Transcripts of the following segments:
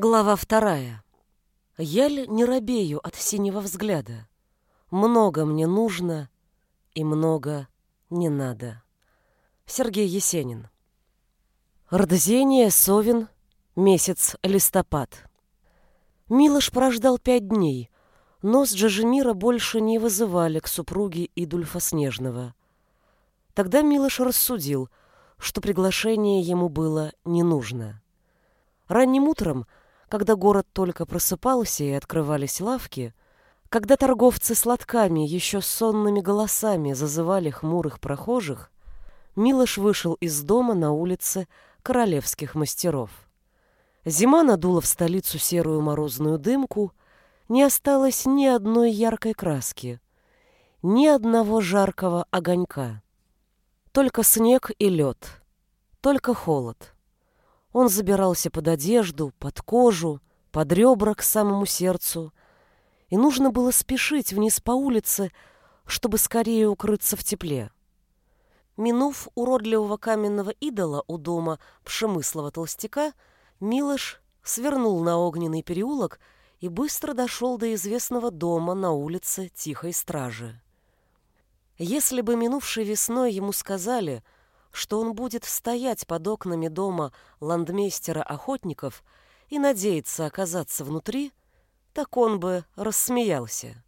Глава вторая. Яль не робею от синего взгляда. Много мне нужно и много не надо. Сергей Есенин. Рдзение, Совин, месяц листопад. Милош прождал пять дней, но с Джажемира больше не вызывали к супруге Идульфа Снежного. Тогда Милош рассудил, что приглашение ему было не нужно. Ранним утром, когда город только просыпался и открывались лавки, когда торговцы сладками еще сонными голосами зазывали хмурых прохожих, Милош вышел из дома на улице королевских мастеров. Зима надула в столицу серую морозную дымку, не осталось ни одной яркой краски, ни одного жаркого огонька. Только снег и лед, только холод. Он забирался под одежду, под кожу, под ребра к самому сердцу, и нужно было спешить вниз по улице, чтобы скорее укрыться в тепле. Минув уродливого каменного идола у дома пшемыслого толстяка, Милош свернул на огненный переулок и быстро дошел до известного дома на улице Тихой Стражи. Если бы минувшей весной ему сказали, что он будет стоять под окнами дома ландмейстера охотников и надеяться оказаться внутри, так он бы рассмеялся.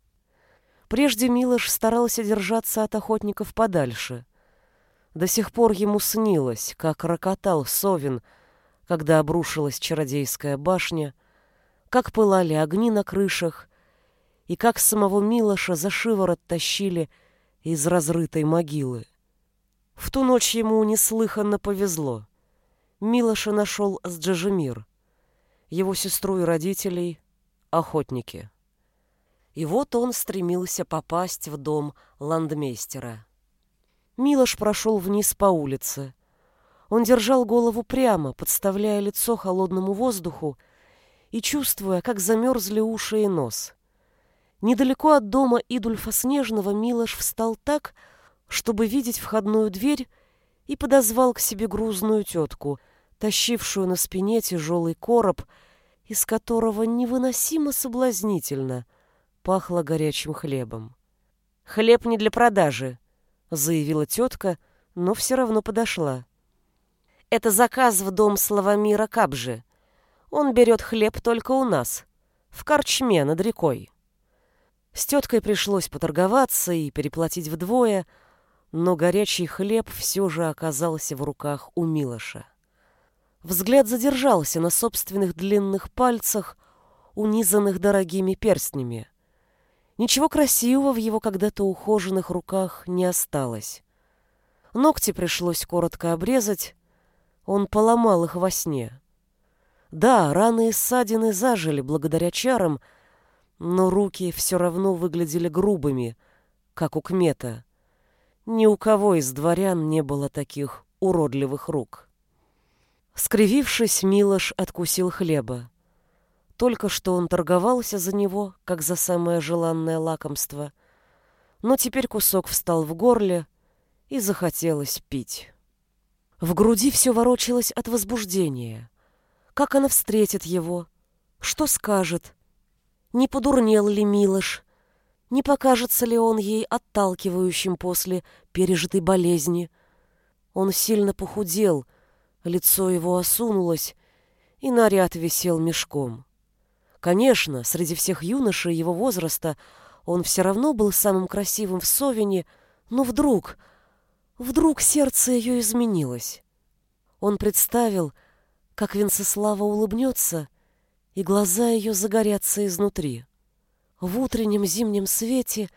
Прежде Милош старался держаться от охотников подальше. До сих пор ему снилось, как рокотал Совин, когда обрушилась чародейская башня, как пылали огни на крышах и как самого Милоша за шиворот тащили из разрытой могилы. В ту ночь ему неслыханно повезло. Милоша нашел с Джажемир, его сестру и родителей охотники. И вот он стремился попасть в дом ландмейстера. Милош прошел вниз по улице. Он держал голову прямо, подставляя лицо холодному воздуху и чувствуя, как замерзли уши и нос. Недалеко от дома Идульфа Снежного Милош встал так, чтобы видеть входную дверь, и подозвал к себе грузную тетку, тащившую на спине тяжелый короб из которого невыносимо соблазнительно пахло горячим хлебом. «Хлеб не для продажи», — заявила тетка, но все равно подошла. «Это заказ в дом Славомира Кабжи. Он берет хлеб только у нас, в корчме над рекой». С теткой пришлось поторговаться и переплатить вдвое, но горячий хлеб все же оказался в руках у Милоша. Взгляд задержался на собственных длинных пальцах, унизанных дорогими перстнями. Ничего красивого в его когда-то ухоженных руках не осталось. Ногти пришлось коротко обрезать, он поломал их во сне. Да, раны и ссадины зажили благодаря чарам, но руки все равно выглядели грубыми, как у Кмета. Ни у кого из дворян не было таких уродливых рук. Скривившись, Милош откусил хлеба. Только что он торговался за него, как за самое желанное лакомство, но теперь кусок встал в горле, и захотелось пить. В груди все ворочалось от возбуждения. Как она встретит его? Что скажет? Не подурнел ли Милош? Не покажется ли он ей отталкивающим после пережитой болезни? Он сильно похудел — Лицо его осунулось, и наряд висел мешком. Конечно, среди всех юношей его возраста он все равно был самым красивым в Совине, но вдруг, вдруг сердце ее изменилось. Он представил, как Венцеслава улыбнется, и глаза ее загорятся изнутри. В утреннем зимнем свете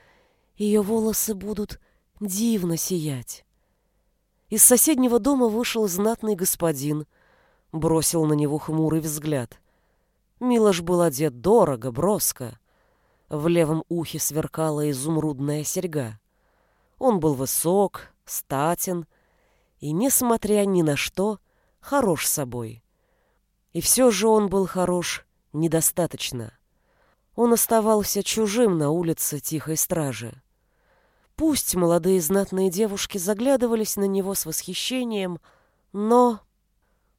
ее волосы будут дивно сиять. Из соседнего дома вышел знатный господин, бросил на него хмурый взгляд. Милош был одет дорого, броско. В левом ухе сверкала изумрудная серьга. Он был высок, статен и, несмотря ни на что, хорош собой. И все же он был хорош недостаточно. Он оставался чужим на улице тихой стражи. Пусть молодые знатные девушки заглядывались на него с восхищением, но...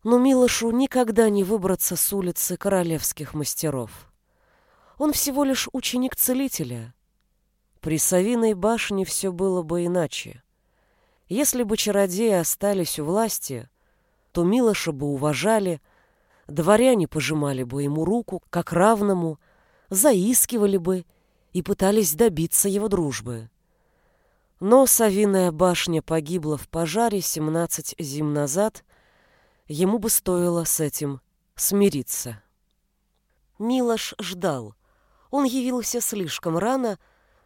Но Милошу никогда не выбраться с улицы королевских мастеров. Он всего лишь ученик целителя. При Савиной башне все было бы иначе. Если бы чародеи остались у власти, то Милоша бы уважали, дворяне пожимали бы ему руку, как равному, заискивали бы и пытались добиться его дружбы. Но Савиная башня погибла в пожаре 17 зим назад, ему бы стоило с этим смириться. Милош ждал. Он явился слишком рано,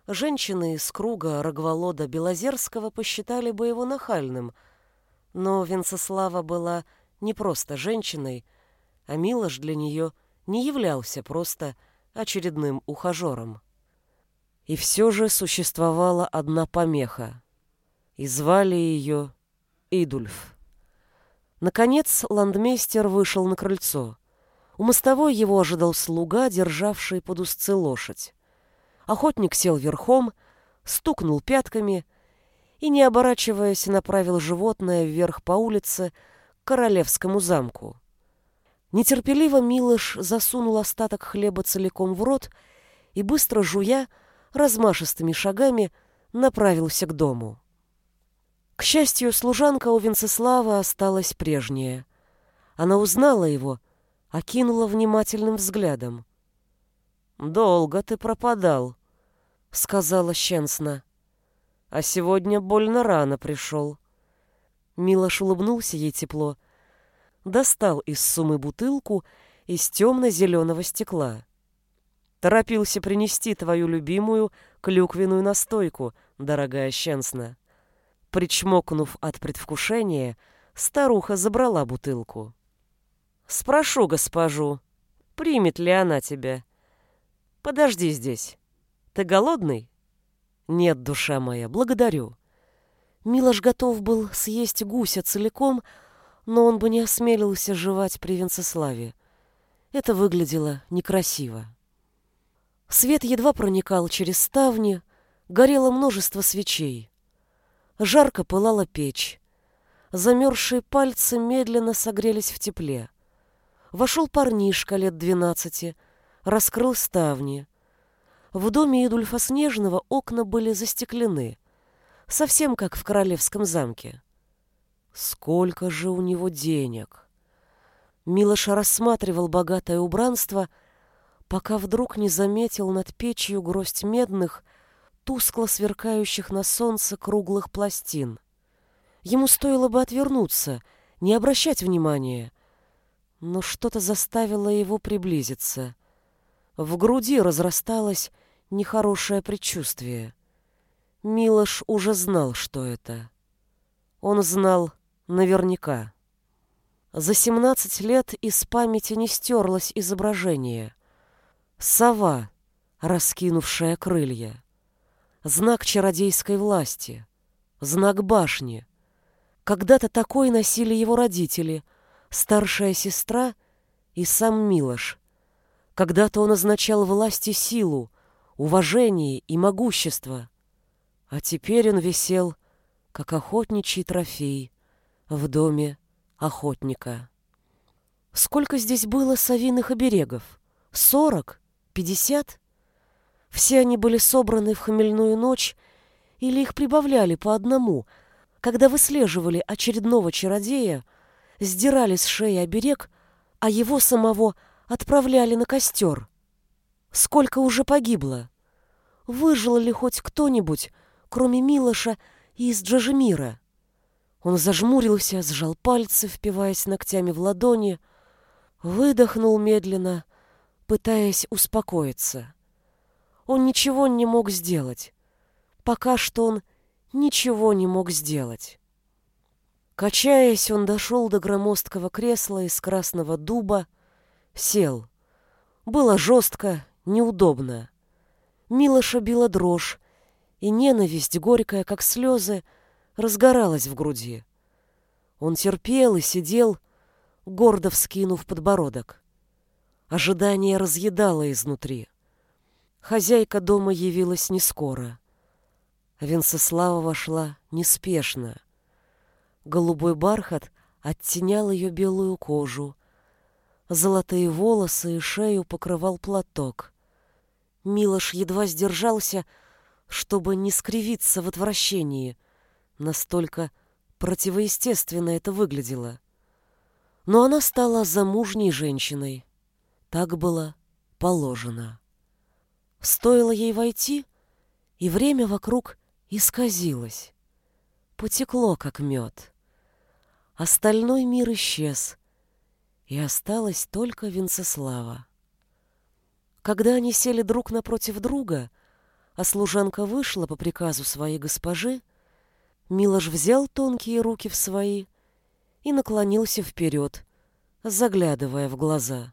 женщины из круга Рогволода Белозерского посчитали бы его нахальным, но Венцеслава была не просто женщиной, а Милош для нее не являлся просто очередным ухажером. И все же существовала одна помеха. И звали ее Идульф. Наконец ландмейстер вышел на крыльцо. У мостовой его ожидал слуга, державший под узцы лошадь. Охотник сел верхом, стукнул пятками и, не оборачиваясь, направил животное вверх по улице к королевскому замку. Нетерпеливо Милыш засунул остаток хлеба целиком в рот и, быстро жуя, размашистыми шагами направился к дому. К счастью, служанка у Венцеслава осталась прежняя. Она узнала его, окинула внимательным взглядом. «Долго ты пропадал», — сказала щенсно. «А сегодня больно рано пришел». Милош улыбнулся ей тепло, достал из сумы бутылку из темно-зеленого стекла. Торопился принести твою любимую клюквенную настойку, дорогая Щенсна. Причмокнув от предвкушения, старуха забрала бутылку. Спрошу госпожу, примет ли она тебя. Подожди здесь. Ты голодный? Нет, душа моя, благодарю. Милош готов был съесть гуся целиком, но он бы не осмелился жевать при Венцеславе. Это выглядело некрасиво. Свет едва проникал через ставни, горело множество свечей. Жарко пылала печь. Замерзшие пальцы медленно согрелись в тепле. Вошел парнишка лет двенадцати, раскрыл ставни. В доме Идульфа Снежного окна были застеклены, совсем как в королевском замке. Сколько же у него денег! Милоша рассматривал богатое убранство — пока вдруг не заметил над печью гроздь медных, тускло сверкающих на солнце круглых пластин. Ему стоило бы отвернуться, не обращать внимания, но что-то заставило его приблизиться. В груди разрасталось нехорошее предчувствие. Милош уже знал, что это. Он знал наверняка. За семнадцать лет из памяти не стерлось изображение. Сова, раскинувшая крылья. Знак чародейской власти. Знак башни. Когда-то такой носили его родители, старшая сестра и сам Милош. Когда-то он означал власть и силу, уважение и могущество. А теперь он висел, как охотничий трофей, в доме охотника. Сколько здесь было совиных оберегов? Сорок? пятьдесят? Все они были собраны в хмельную ночь или их прибавляли по одному, когда выслеживали очередного чародея, сдирали с шеи оберег, а его самого отправляли на костер. Сколько уже погибло? Выжил ли хоть кто-нибудь, кроме Милоша и из Джажемира? Он зажмурился, сжал пальцы, впиваясь ногтями в ладони, выдохнул медленно — пытаясь успокоиться. Он ничего не мог сделать. Пока что он ничего не мог сделать. Качаясь, он дошел до громоздкого кресла из красного дуба, сел. Было жестко, неудобно. Милоша била дрожь, и ненависть, горькая, как слезы, разгоралась в груди. Он терпел и сидел, гордо вскинув подбородок. Ожидание разъедало изнутри. Хозяйка дома явилась не скоро. Венцеслава вошла неспешно. Голубой бархат оттенял ее белую кожу. Золотые волосы и шею покрывал платок. Милош едва сдержался, чтобы не скривиться в отвращении. Настолько противоестественно это выглядело. Но она стала замужней женщиной. Так было положено. Стоило ей войти, и время вокруг исказилось. Потекло, как мед. Остальной мир исчез, и осталась только Венцеслава. Когда они сели друг напротив друга, а служанка вышла по приказу своей госпожи, Милош взял тонкие руки в свои и наклонился вперед, заглядывая в глаза.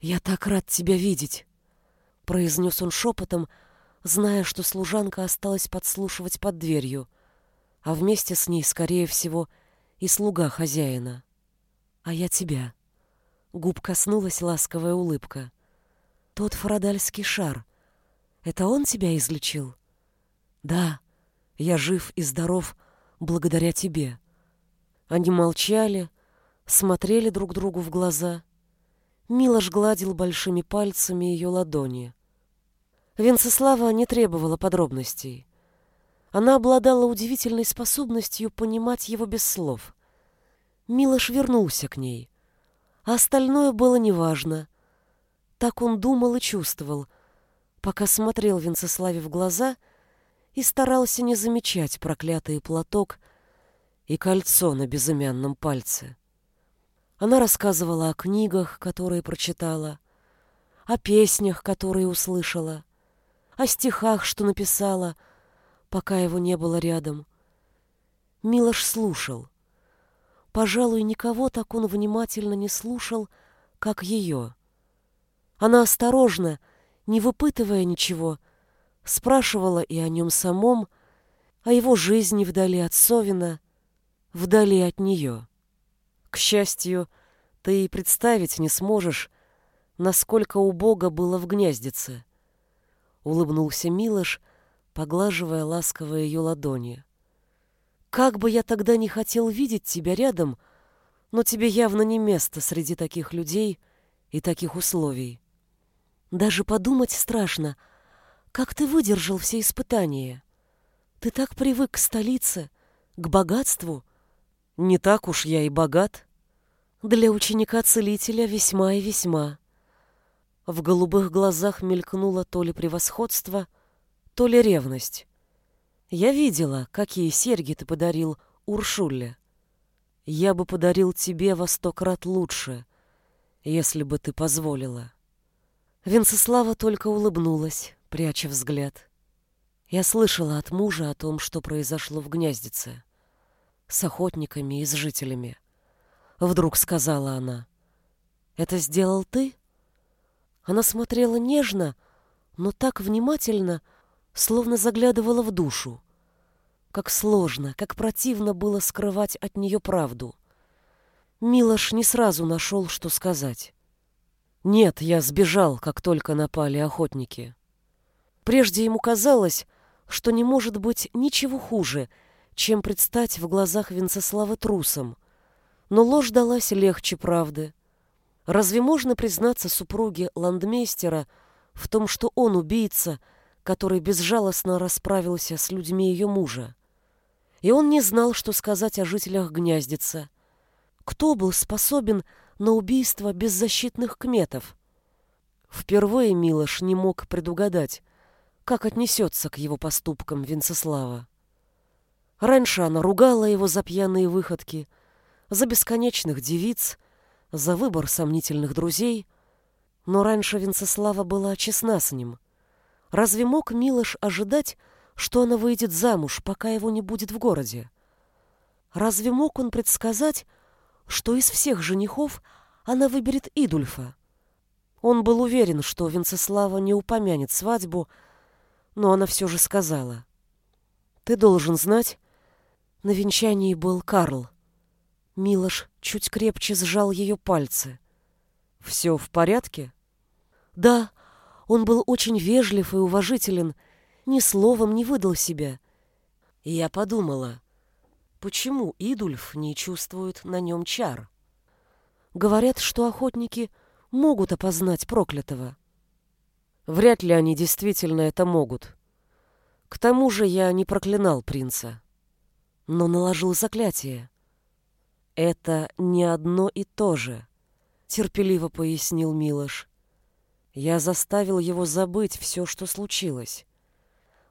«Я так рад тебя видеть!» — произнес он шепотом, зная, что служанка осталась подслушивать под дверью, а вместе с ней, скорее всего, — и слуга хозяина. А я тебя. Губ коснулась ласковая улыбка. Тот фарадальский шар. Это он тебя излечил? Да, я жив и здоров благодаря тебе. Они молчали, смотрели друг другу в глаза. Милош гладил большими пальцами ее ладони. Венцеслава не требовала подробностей. Она обладала удивительной способностью понимать его без слов. Милош вернулся к ней. А остальное было неважно. Так он думал и чувствовал, пока смотрел Венцеславе в глаза и старался не замечать проклятый платок и кольцо на безымянном пальце. Она рассказывала о книгах, которые прочитала, о песнях, которые услышала, о стихах, что написала — пока его не было рядом. Милош слушал. Пожалуй, никого так он внимательно не слушал, как ее. Она осторожно, не выпытывая ничего, спрашивала и о нем самом, о его жизни вдали от Совина, вдали от нее. К счастью, ты и представить не сможешь, насколько убого было в гнездице. Улыбнулся Милош, поглаживая ласково ее ладони. «Как бы я тогда не хотел видеть тебя рядом, но тебе явно не место среди таких людей и таких условий. Даже подумать страшно, как ты выдержал все испытания. Ты так привык к столице, к богатству. Не так уж я и богат. Для ученика-целителя весьма и весьма». В голубых глазах мелькнуло то ли превосходство — то ли ревность. Я видела, какие серьги ты подарил Уршуле. Я бы подарил тебе во сто крат лучше, если бы ты позволила. Венцеслава только улыбнулась, пряча взгляд. Я слышала от мужа о том, что произошло в гнездице. С охотниками и с жителями. Вдруг сказала она. «Это сделал ты?» Она смотрела нежно, но так внимательно, словно заглядывала в душу. Как сложно, как противно было скрывать от нее правду. Милош не сразу нашел, что сказать. Нет, я сбежал, как только напали охотники. Прежде ему казалось, что не может быть ничего хуже, чем предстать в глазах Венцеслава трусом. Но ложь далась легче правды. Разве можно признаться супруге ландмейстера в том, что он убийца, который безжалостно расправился с людьми ее мужа. И он не знал, что сказать о жителях гнездица. Кто был способен на убийство беззащитных кметов? Впервые Милош не мог предугадать, как отнесется к его поступкам Венцеслава. Раньше она ругала его за пьяные выходки, за бесконечных девиц, за выбор сомнительных друзей, но раньше Венцеслава была честна с ним — Разве мог Милош ожидать, что она выйдет замуж, пока его не будет в городе? Разве мог он предсказать, что из всех женихов она выберет Идульфа? Он был уверен, что Венцеслава не упомянет свадьбу, но она все же сказала. «Ты должен знать, на венчании был Карл». Милош чуть крепче сжал ее пальцы. «Все в порядке?» «Да, он был очень вежлив и уважителен, ни словом не выдал себя. Я подумала, почему Идульф не чувствует на нем чар. Говорят, что охотники могут опознать проклятого. Вряд ли они действительно это могут. К тому же я не проклинал принца, но наложил заклятие. Это не одно и то же, терпеливо пояснил Милош. Я заставил его забыть все, что случилось.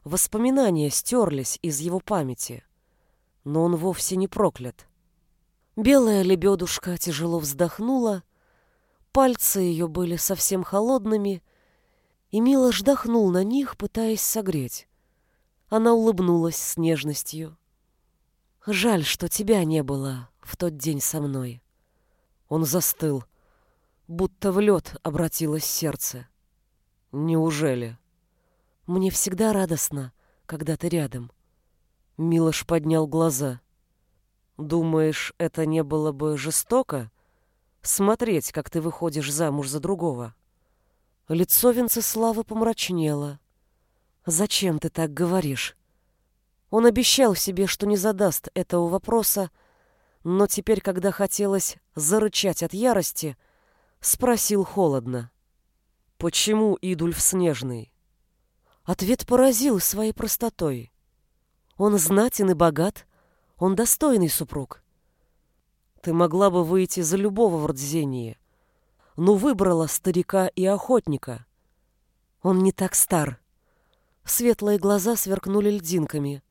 Воспоминания стерлись из его памяти, но он вовсе не проклят. Белая лебедушка тяжело вздохнула, пальцы ее были совсем холодными, и Милош вдохнул на них, пытаясь согреть. Она улыбнулась с нежностью. «Жаль, что тебя не было в тот день со мной». Он застыл, будто в лед обратилось сердце. «Неужели?» «Мне всегда радостно, когда ты рядом». Милош поднял глаза. «Думаешь, это не было бы жестоко? Смотреть, как ты выходишь замуж за другого?» Лицо Венцеславы помрачнело. «Зачем ты так говоришь?» Он обещал себе, что не задаст этого вопроса, но теперь, когда хотелось зарычать от ярости, спросил холодно. «Почему Идульф Снежный?» Ответ поразил своей простотой. Он знатен и богат, он достойный супруг. Ты могла бы выйти за любого в Рдзении, но выбрала старика и охотника. Он не так стар. Светлые глаза сверкнули льдинками.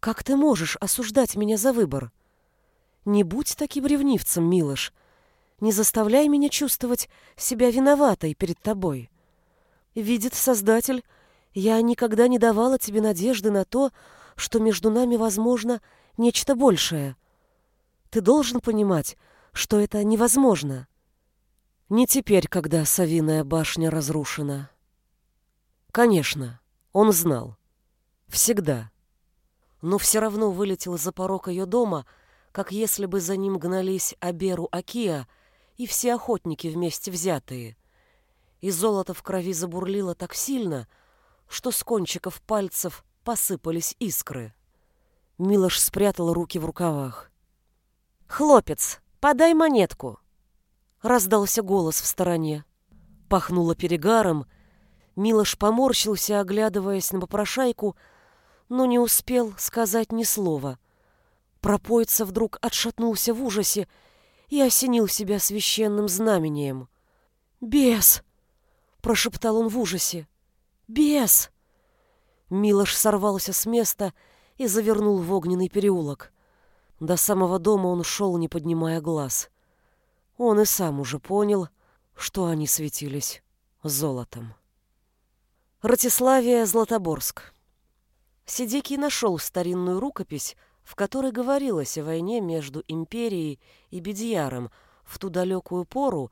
«Как ты можешь осуждать меня за выбор? Не будь таким ревнивцем, Милош. Не заставляй меня чувствовать себя виноватой перед тобой. Видит Создатель, я никогда не давала тебе надежды на то, что между нами возможно нечто большее. Ты должен понимать, что это невозможно. Не теперь, когда Савиная башня разрушена. Конечно, он знал. Всегда. Но все равно вылетел за порог ее дома, как если бы за ним гнались Аберу Акия и все охотники вместе взятые. И золото в крови забурлило так сильно, что с кончиков пальцев посыпались искры. Милош спрятал руки в рукавах. «Хлопец, подай монетку!» Раздался голос в стороне. Пахнуло перегаром, Милош поморщился, оглядываясь на попрошайку, но не успел сказать ни слова. Пропоица вдруг отшатнулся в ужасе и осенил себя священным знамением. «Бес!» — прошептал он в ужасе. «Бес!» Милош сорвался с места и завернул в огненный переулок. До самого дома он шел, не поднимая глаз. Он и сам уже понял, что они светились золотом. Ратиславия, Златоборск. Сидекий нашел старинную рукопись, в которой говорилось о войне между империей и Бедьяром в ту далекую пору,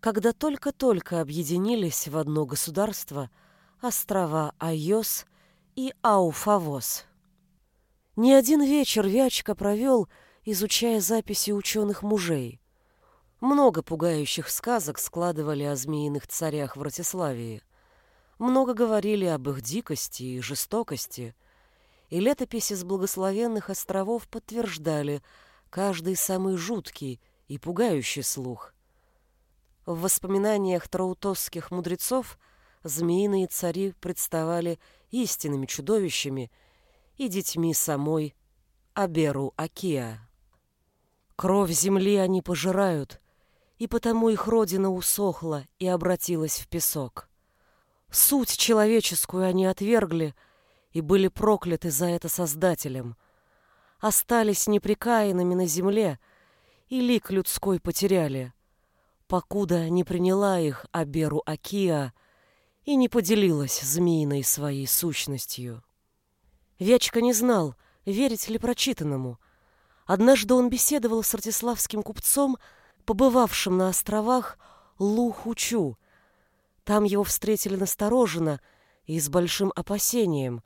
когда только-только объединились в одно государство острова Айос и Ауфавос. Не один вечер Вячка провел, изучая записи ученых мужей. Много пугающих сказок складывали о змеиных царях в Ратиславии много говорили об их дикости и жестокости, и летописи с благословенных островов подтверждали каждый самый жуткий и пугающий слух. В воспоминаниях траутосских мудрецов змеиные цари представали истинными чудовищами и детьми самой Аберу Акия. Кровь земли они пожирают, и потому их родина усохла и обратилась в песок. Суть человеческую они отвергли и были прокляты за это Создателем. Остались неприкаянными на земле и лик людской потеряли, покуда не приняла их Аберу Акия и не поделилась змеиной своей сущностью. Вячка не знал, верить ли прочитанному. Однажды он беседовал с артиславским купцом, побывавшим на островах Лухучу, там его встретили настороженно и с большим опасением,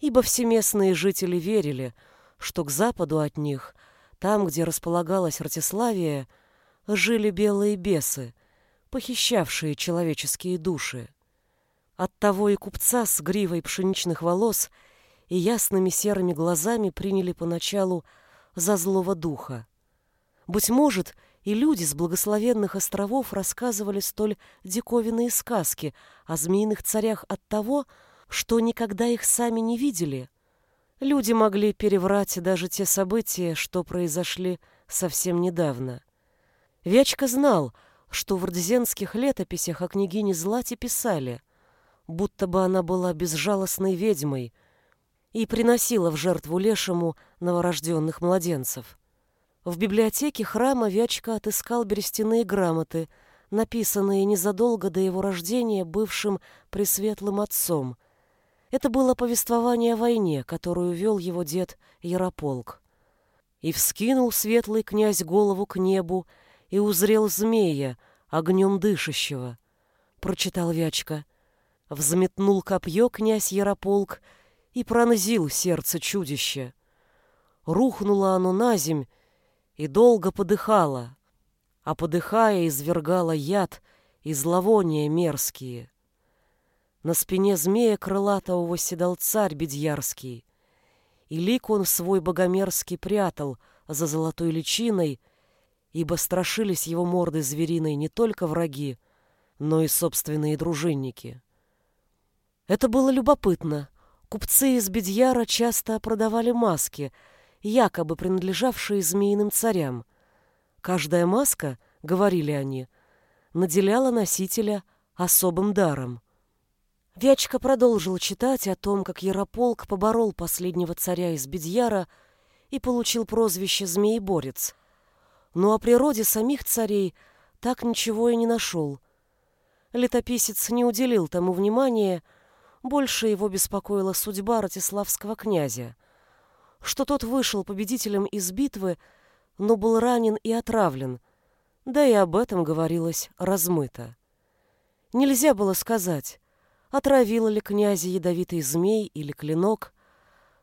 ибо всеместные жители верили, что к западу от них, там, где располагалась Ратиславия, жили белые бесы, похищавшие человеческие души. Оттого и купца с гривой пшеничных волос и ясными серыми глазами приняли поначалу за злого духа. Быть может, и люди с благословенных островов рассказывали столь диковинные сказки о змеиных царях от того, что никогда их сами не видели. Люди могли переврать даже те события, что произошли совсем недавно. Вячка знал, что в рдзенских летописях о княгине Злате писали, будто бы она была безжалостной ведьмой и приносила в жертву лешему новорожденных младенцев. В библиотеке храма Вячка отыскал берестяные грамоты, написанные незадолго до его рождения бывшим пресветлым отцом. Это было повествование о войне, которую вел его дед Ярополк. «И вскинул светлый князь голову к небу, и узрел змея, огнем дышащего», — прочитал Вячка. Взметнул копье князь Ярополк и пронзил сердце чудища. Рухнуло оно на земь и долго подыхало, а подыхая извергало яд и зловония мерзкие. На спине змея крылатого восседал царь Бедьярский, и лик он свой богомерзкий прятал за золотой личиной, ибо страшились его морды звериной не только враги, но и собственные дружинники. Это было любопытно. Купцы из Бедьяра часто продавали маски, якобы принадлежавшие змеиным царям. Каждая маска, говорили они, наделяла носителя особым даром. Вячка продолжил читать о том, как Ярополк поборол последнего царя из Бедьяра и получил прозвище «Змееборец», но о природе самих царей так ничего и не нашел. Летописец не уделил тому внимания, больше его беспокоила судьба ратиславского князя, что тот вышел победителем из битвы, но был ранен и отравлен, да и об этом говорилось размыто. Нельзя было сказать, отравила ли князя ядовитый змей или клинок.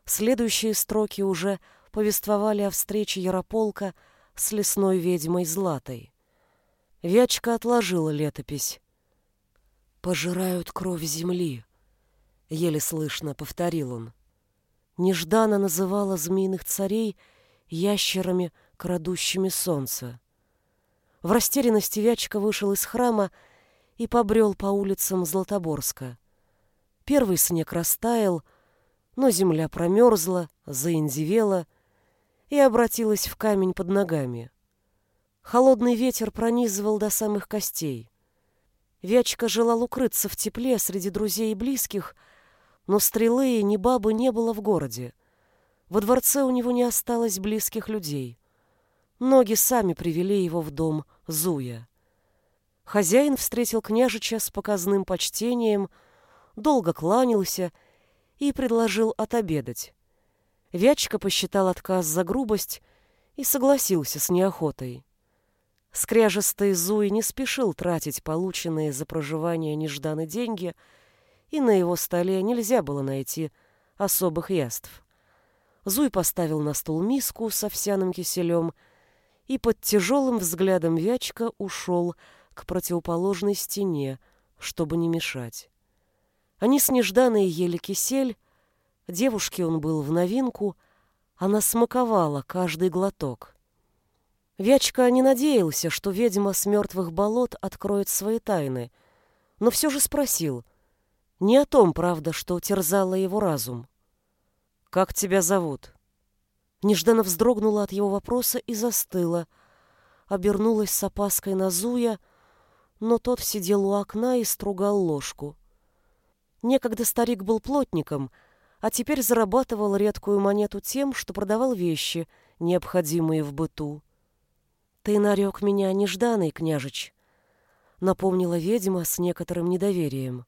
Следующие строки уже повествовали о встрече Ярополка с лесной ведьмой Златой. Вячка отложила летопись. «Пожирают кровь земли», — еле слышно повторил он. Нежданно называла змеиных царей ящерами, крадущими солнце. В растерянности Вячка вышел из храма и побрел по улицам Златоборска. Первый снег растаял, но земля промерзла, заиндивела, и обратилась в камень под ногами. Холодный ветер пронизывал до самых костей. Вячка желал укрыться в тепле среди друзей и близких, но стрелы и ни бабы не было в городе. Во дворце у него не осталось близких людей. Ноги сами привели его в дом Зуя. Хозяин встретил княжича с показным почтением, долго кланялся и предложил отобедать. Вячка посчитал отказ за грубость и согласился с неохотой. Скряжестый Зуй не спешил тратить полученные за проживание нежданные деньги, и на его столе нельзя было найти особых яств. Зуй поставил на стол миску с овсяным киселем и под тяжелым взглядом Вячка ушел к противоположной стене, чтобы не мешать. Они с Нежданой ели кисель, Девушке он был в новинку, она смаковала каждый глоток. Вячка не надеялся, что ведьма с мертвых болот откроет свои тайны, но все же спросил. Не о том, правда, что терзало его разум. «Как тебя зовут?» Нежданно вздрогнула от его вопроса и застыла, обернулась с опаской на Зуя, но тот сидел у окна и стругал ложку. Некогда старик был плотником — а теперь зарабатывал редкую монету тем, что продавал вещи, необходимые в быту. «Ты нарек меня нежданный, княжич», — напомнила ведьма с некоторым недоверием.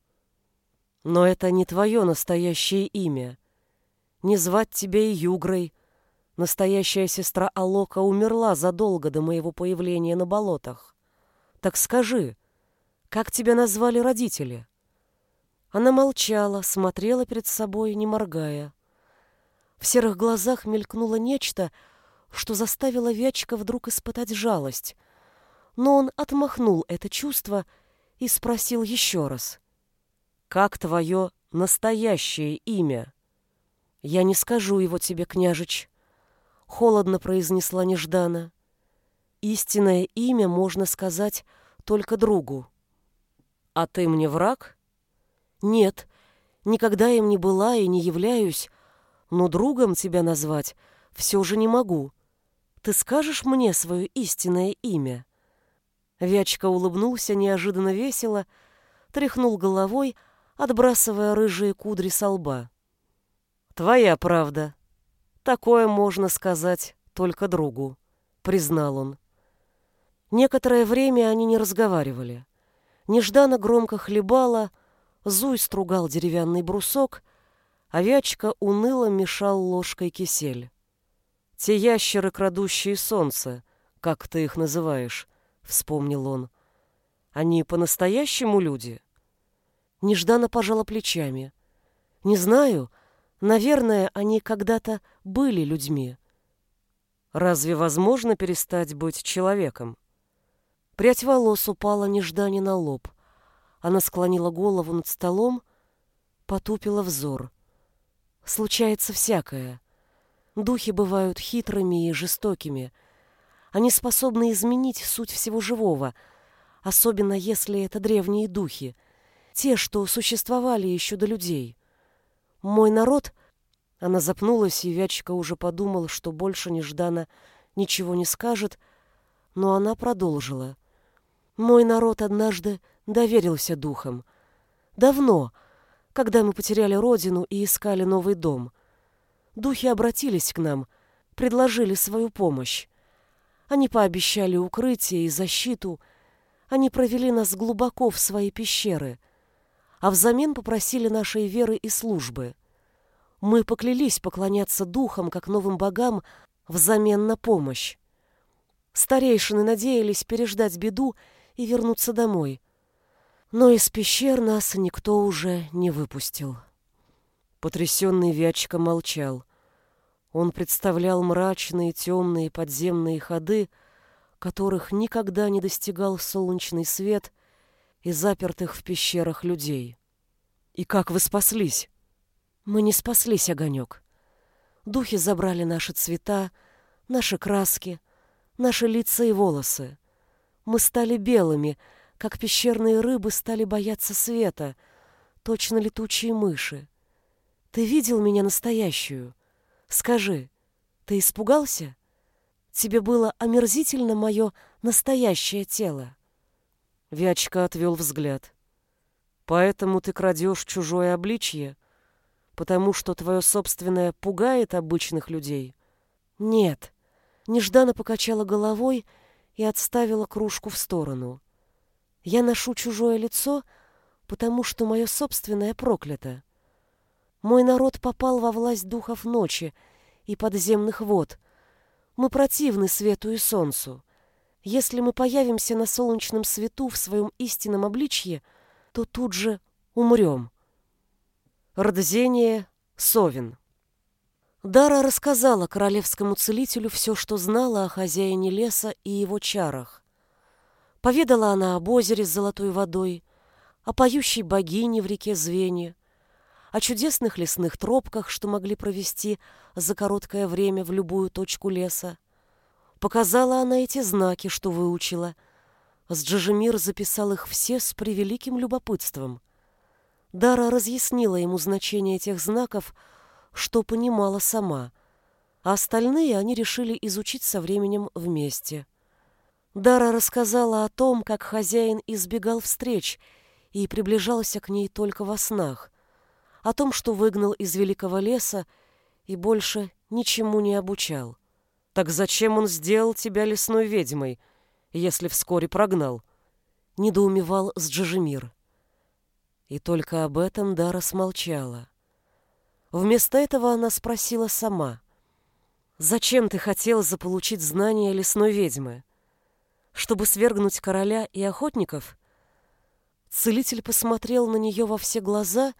«Но это не твое настоящее имя. Не звать тебя и Югрой. Настоящая сестра Алока умерла задолго до моего появления на болотах. Так скажи, как тебя назвали родители?» Она молчала, смотрела перед собой, не моргая. В серых глазах мелькнуло нечто, что заставило Вячка вдруг испытать жалость. Но он отмахнул это чувство и спросил еще раз. «Как твое настоящее имя?» «Я не скажу его тебе, княжич». холодно произнесла Неждана. Истинное имя можно сказать только другу. А ты мне враг? Нет, никогда им не была и не являюсь, но другом тебя назвать все же не могу. Ты скажешь мне свое истинное имя? Вячка улыбнулся неожиданно весело, тряхнул головой, отбрасывая рыжие кудри со лба. «Твоя правда. Такое можно сказать только другу», — признал он. Некоторое время они не разговаривали. Нежданно громко хлебала, Зуй стругал деревянный брусок, а Вячка уныло мешал ложкой кисель. «Те ящеры, крадущие солнце, как ты их называешь», — вспомнил он. «Они по-настоящему люди?» Нежданно пожала плечами. «Не знаю. Наверное, они когда-то были людьми». «Разве возможно перестать быть человеком?» Прядь волос упала неждане на лоб. Она склонила голову над столом, потупила взор. Случается всякое. Духи бывают хитрыми и жестокими. Они способны изменить суть всего живого, особенно если это древние духи, те, что существовали еще до людей. Мой народ... Она запнулась, и Вячка уже подумал, что больше нежданно ничего не скажет, но она продолжила. Мой народ однажды доверился духам. Давно, когда мы потеряли родину и искали новый дом. Духи обратились к нам, предложили свою помощь. Они пообещали укрытие и защиту. Они провели нас глубоко в свои пещеры, а взамен попросили нашей веры и службы. Мы поклялись поклоняться духам, как новым богам, взамен на помощь. Старейшины надеялись переждать беду и вернуться домой. Но из пещер нас никто уже не выпустил. Потрясенный Вячка молчал. Он представлял мрачные темные подземные ходы, которых никогда не достигал солнечный свет и запертых в пещерах людей. «И как вы спаслись?» «Мы не спаслись, Огонек. Духи забрали наши цвета, наши краски, наши лица и волосы. Мы стали белыми, как пещерные рыбы стали бояться света, точно летучие мыши. Ты видел меня настоящую? Скажи, ты испугался? Тебе было омерзительно мое настоящее тело. Вячка отвел взгляд. Поэтому ты крадешь чужое обличье? Потому что твое собственное пугает обычных людей? Нет. Нежданно покачала головой и отставила кружку в сторону. Я ношу чужое лицо, потому что мое собственное проклято. Мой народ попал во власть духов ночи и подземных вод. Мы противны свету и солнцу. Если мы появимся на солнечном свету в своем истинном обличье, то тут же умрем. Родзение Совин Дара рассказала королевскому целителю все, что знала о хозяине леса и его чарах. Поведала она об озере с золотой водой, о поющей богине в реке Звене, о чудесных лесных тропках, что могли провести за короткое время в любую точку леса. Показала она эти знаки, что выучила. С Джажемир записал их все с превеликим любопытством. Дара разъяснила ему значение этих знаков, что понимала сама, а остальные они решили изучить со временем вместе. Дара рассказала о том, как хозяин избегал встреч и приближался к ней только во снах, о том, что выгнал из великого леса и больше ничему не обучал. Так зачем он сделал тебя лесной ведьмой, если вскоре прогнал? Недоумевал с Джажемир. И только об этом Дара смолчала. Вместо этого она спросила сама. «Зачем ты хотел заполучить знания лесной ведьмы? Чтобы свергнуть короля и охотников?» Целитель посмотрел на нее во все глаза,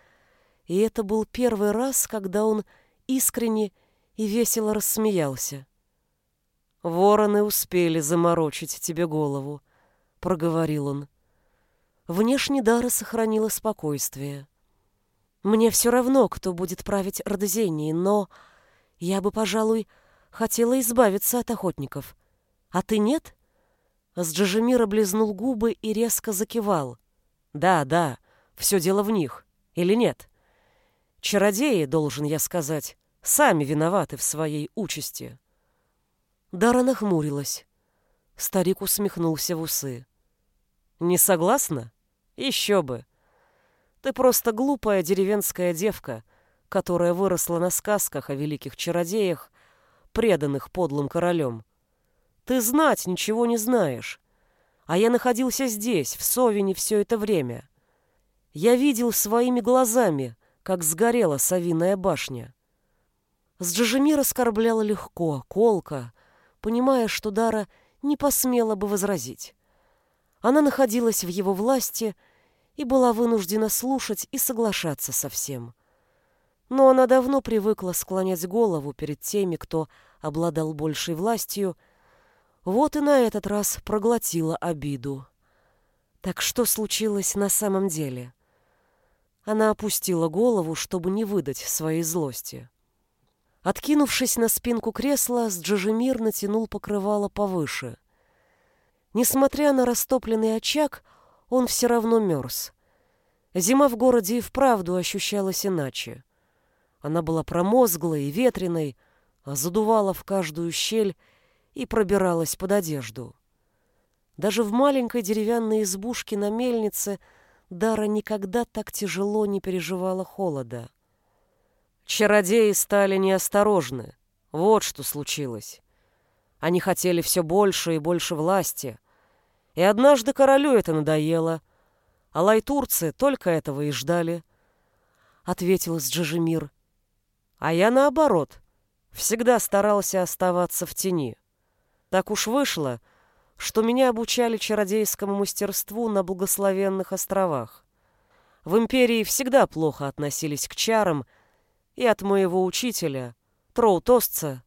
и это был первый раз, когда он искренне и весело рассмеялся. «Вороны успели заморочить тебе голову», — проговорил он. Внешне Дара сохранила спокойствие. Мне все равно, кто будет править Родозенией, но я бы, пожалуй, хотела избавиться от охотников. А ты нет? С Джажемир облизнул губы и резко закивал. Да, да, все дело в них. Или нет? Чародеи, должен я сказать, сами виноваты в своей участи. Дара нахмурилась. Старик усмехнулся в усы. «Не согласна? Еще бы. Ты просто глупая деревенская девка, которая выросла на сказках о великих чародеях, преданных подлым королем. Ты знать ничего не знаешь. А я находился здесь, в Совине, все это время. Я видел своими глазами, как сгорела совиная башня. С Джажемир оскорбляла легко, колко, понимая, что Дара не посмела бы возразить. Она находилась в его власти и была вынуждена слушать и соглашаться со всем. Но она давно привыкла склонять голову перед теми, кто обладал большей властью, вот и на этот раз проглотила обиду. Так что случилось на самом деле? Она опустила голову, чтобы не выдать своей злости. Откинувшись на спинку кресла, Сджижемир натянул покрывало повыше. Несмотря на растопленный очаг, он все равно мерз. Зима в городе и вправду ощущалась иначе. Она была промозглой и ветреной, а задувала в каждую щель и пробиралась под одежду. Даже в маленькой деревянной избушке на мельнице Дара никогда так тяжело не переживала холода. Чародеи стали неосторожны. Вот что случилось. Они хотели все больше и больше власти. И однажды королю это надоело. А лайтурцы только этого и ждали. Ответил Сджижемир. А я наоборот. Всегда старался оставаться в тени. Так уж вышло, что меня обучали чародейскому мастерству на благословенных островах. В империи всегда плохо относились к чарам и от моего учителя, Троутосца,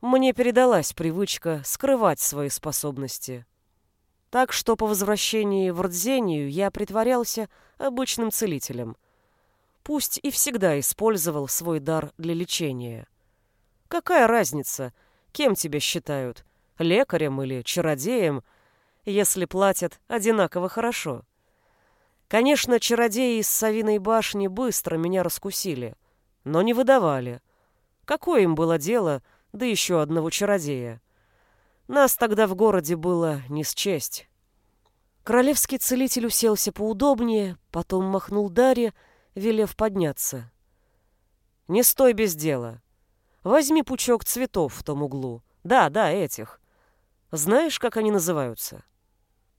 мне передалась привычка скрывать свои способности. Так что по возвращении в Рдзению я притворялся обычным целителем. Пусть и всегда использовал свой дар для лечения. Какая разница, кем тебя считают, лекарем или чародеем, если платят одинаково хорошо? Конечно, чародеи из Савиной башни быстро меня раскусили — но не выдавали. Какое им было дело до еще одного чародея? Нас тогда в городе было не счесть. Королевский целитель уселся поудобнее, потом махнул Дарье, велев подняться. «Не стой без дела. Возьми пучок цветов в том углу. Да, да, этих. Знаешь, как они называются?»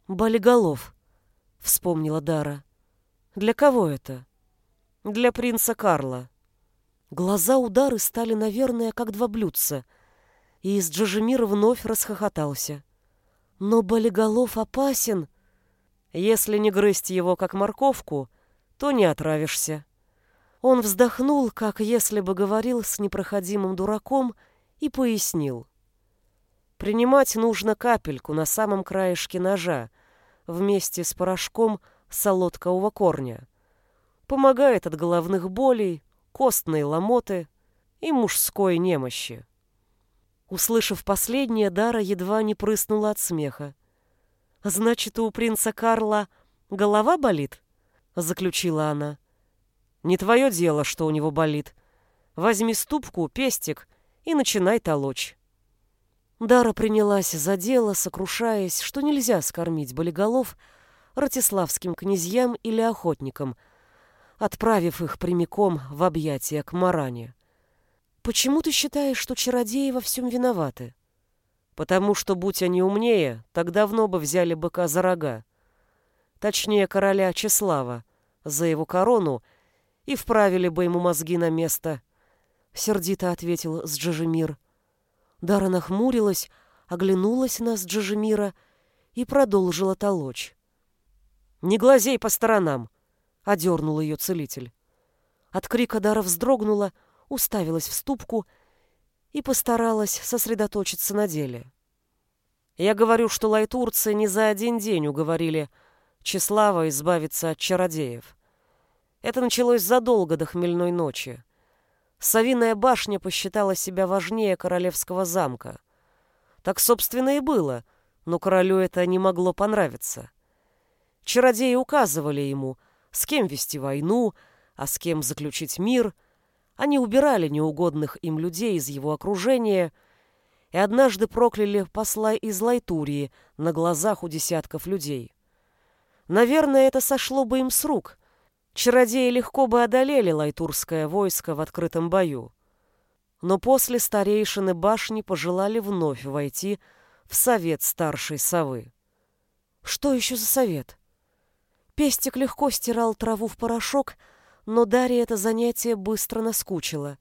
«Болиголов», — вспомнила Дара. «Для кого это?» «Для принца Карла. Глаза удары стали, наверное, как два блюдца, и из Джажемира вновь расхохотался. Но болиголов опасен. Если не грызть его, как морковку, то не отравишься. Он вздохнул, как если бы говорил с непроходимым дураком, и пояснил. Принимать нужно капельку на самом краешке ножа, вместе с порошком солодкового корня. Помогает от головных болей, костной ломоты и мужской немощи. Услышав последнее, Дара едва не прыснула от смеха. «Значит, у принца Карла голова болит?» — заключила она. «Не твое дело, что у него болит. Возьми ступку, пестик и начинай толочь». Дара принялась за дело, сокрушаясь, что нельзя скормить болиголов ратиславским князьям или охотникам — отправив их прямиком в объятия к Маране. «Почему ты считаешь, что чародеи во всем виноваты?» «Потому что, будь они умнее, так давно бы взяли быка за рога. Точнее, короля Чеслава, за его корону, и вправили бы ему мозги на место», — сердито ответил Сджижемир. Дара нахмурилась, оглянулась на Сджижемира и продолжила толочь. «Не глазей по сторонам!» — одернул ее целитель. От крика Дара вздрогнула, уставилась в ступку и постаралась сосредоточиться на деле. Я говорю, что лайтурцы не за один день уговорили Чеслава избавиться от чародеев. Это началось задолго до хмельной ночи. Савиная башня посчитала себя важнее королевского замка. Так, собственно, и было, но королю это не могло понравиться. Чародеи указывали ему, с кем вести войну, а с кем заключить мир. Они убирали неугодных им людей из его окружения и однажды прокляли посла из Лайтурии на глазах у десятков людей. Наверное, это сошло бы им с рук, Чародеи легко бы одолели лайтурское войско в открытом бою. Но после старейшины башни пожелали вновь войти в совет старшей совы. Что еще за совет? Пестик легко стирал траву в порошок, но Дарье это занятие быстро наскучило.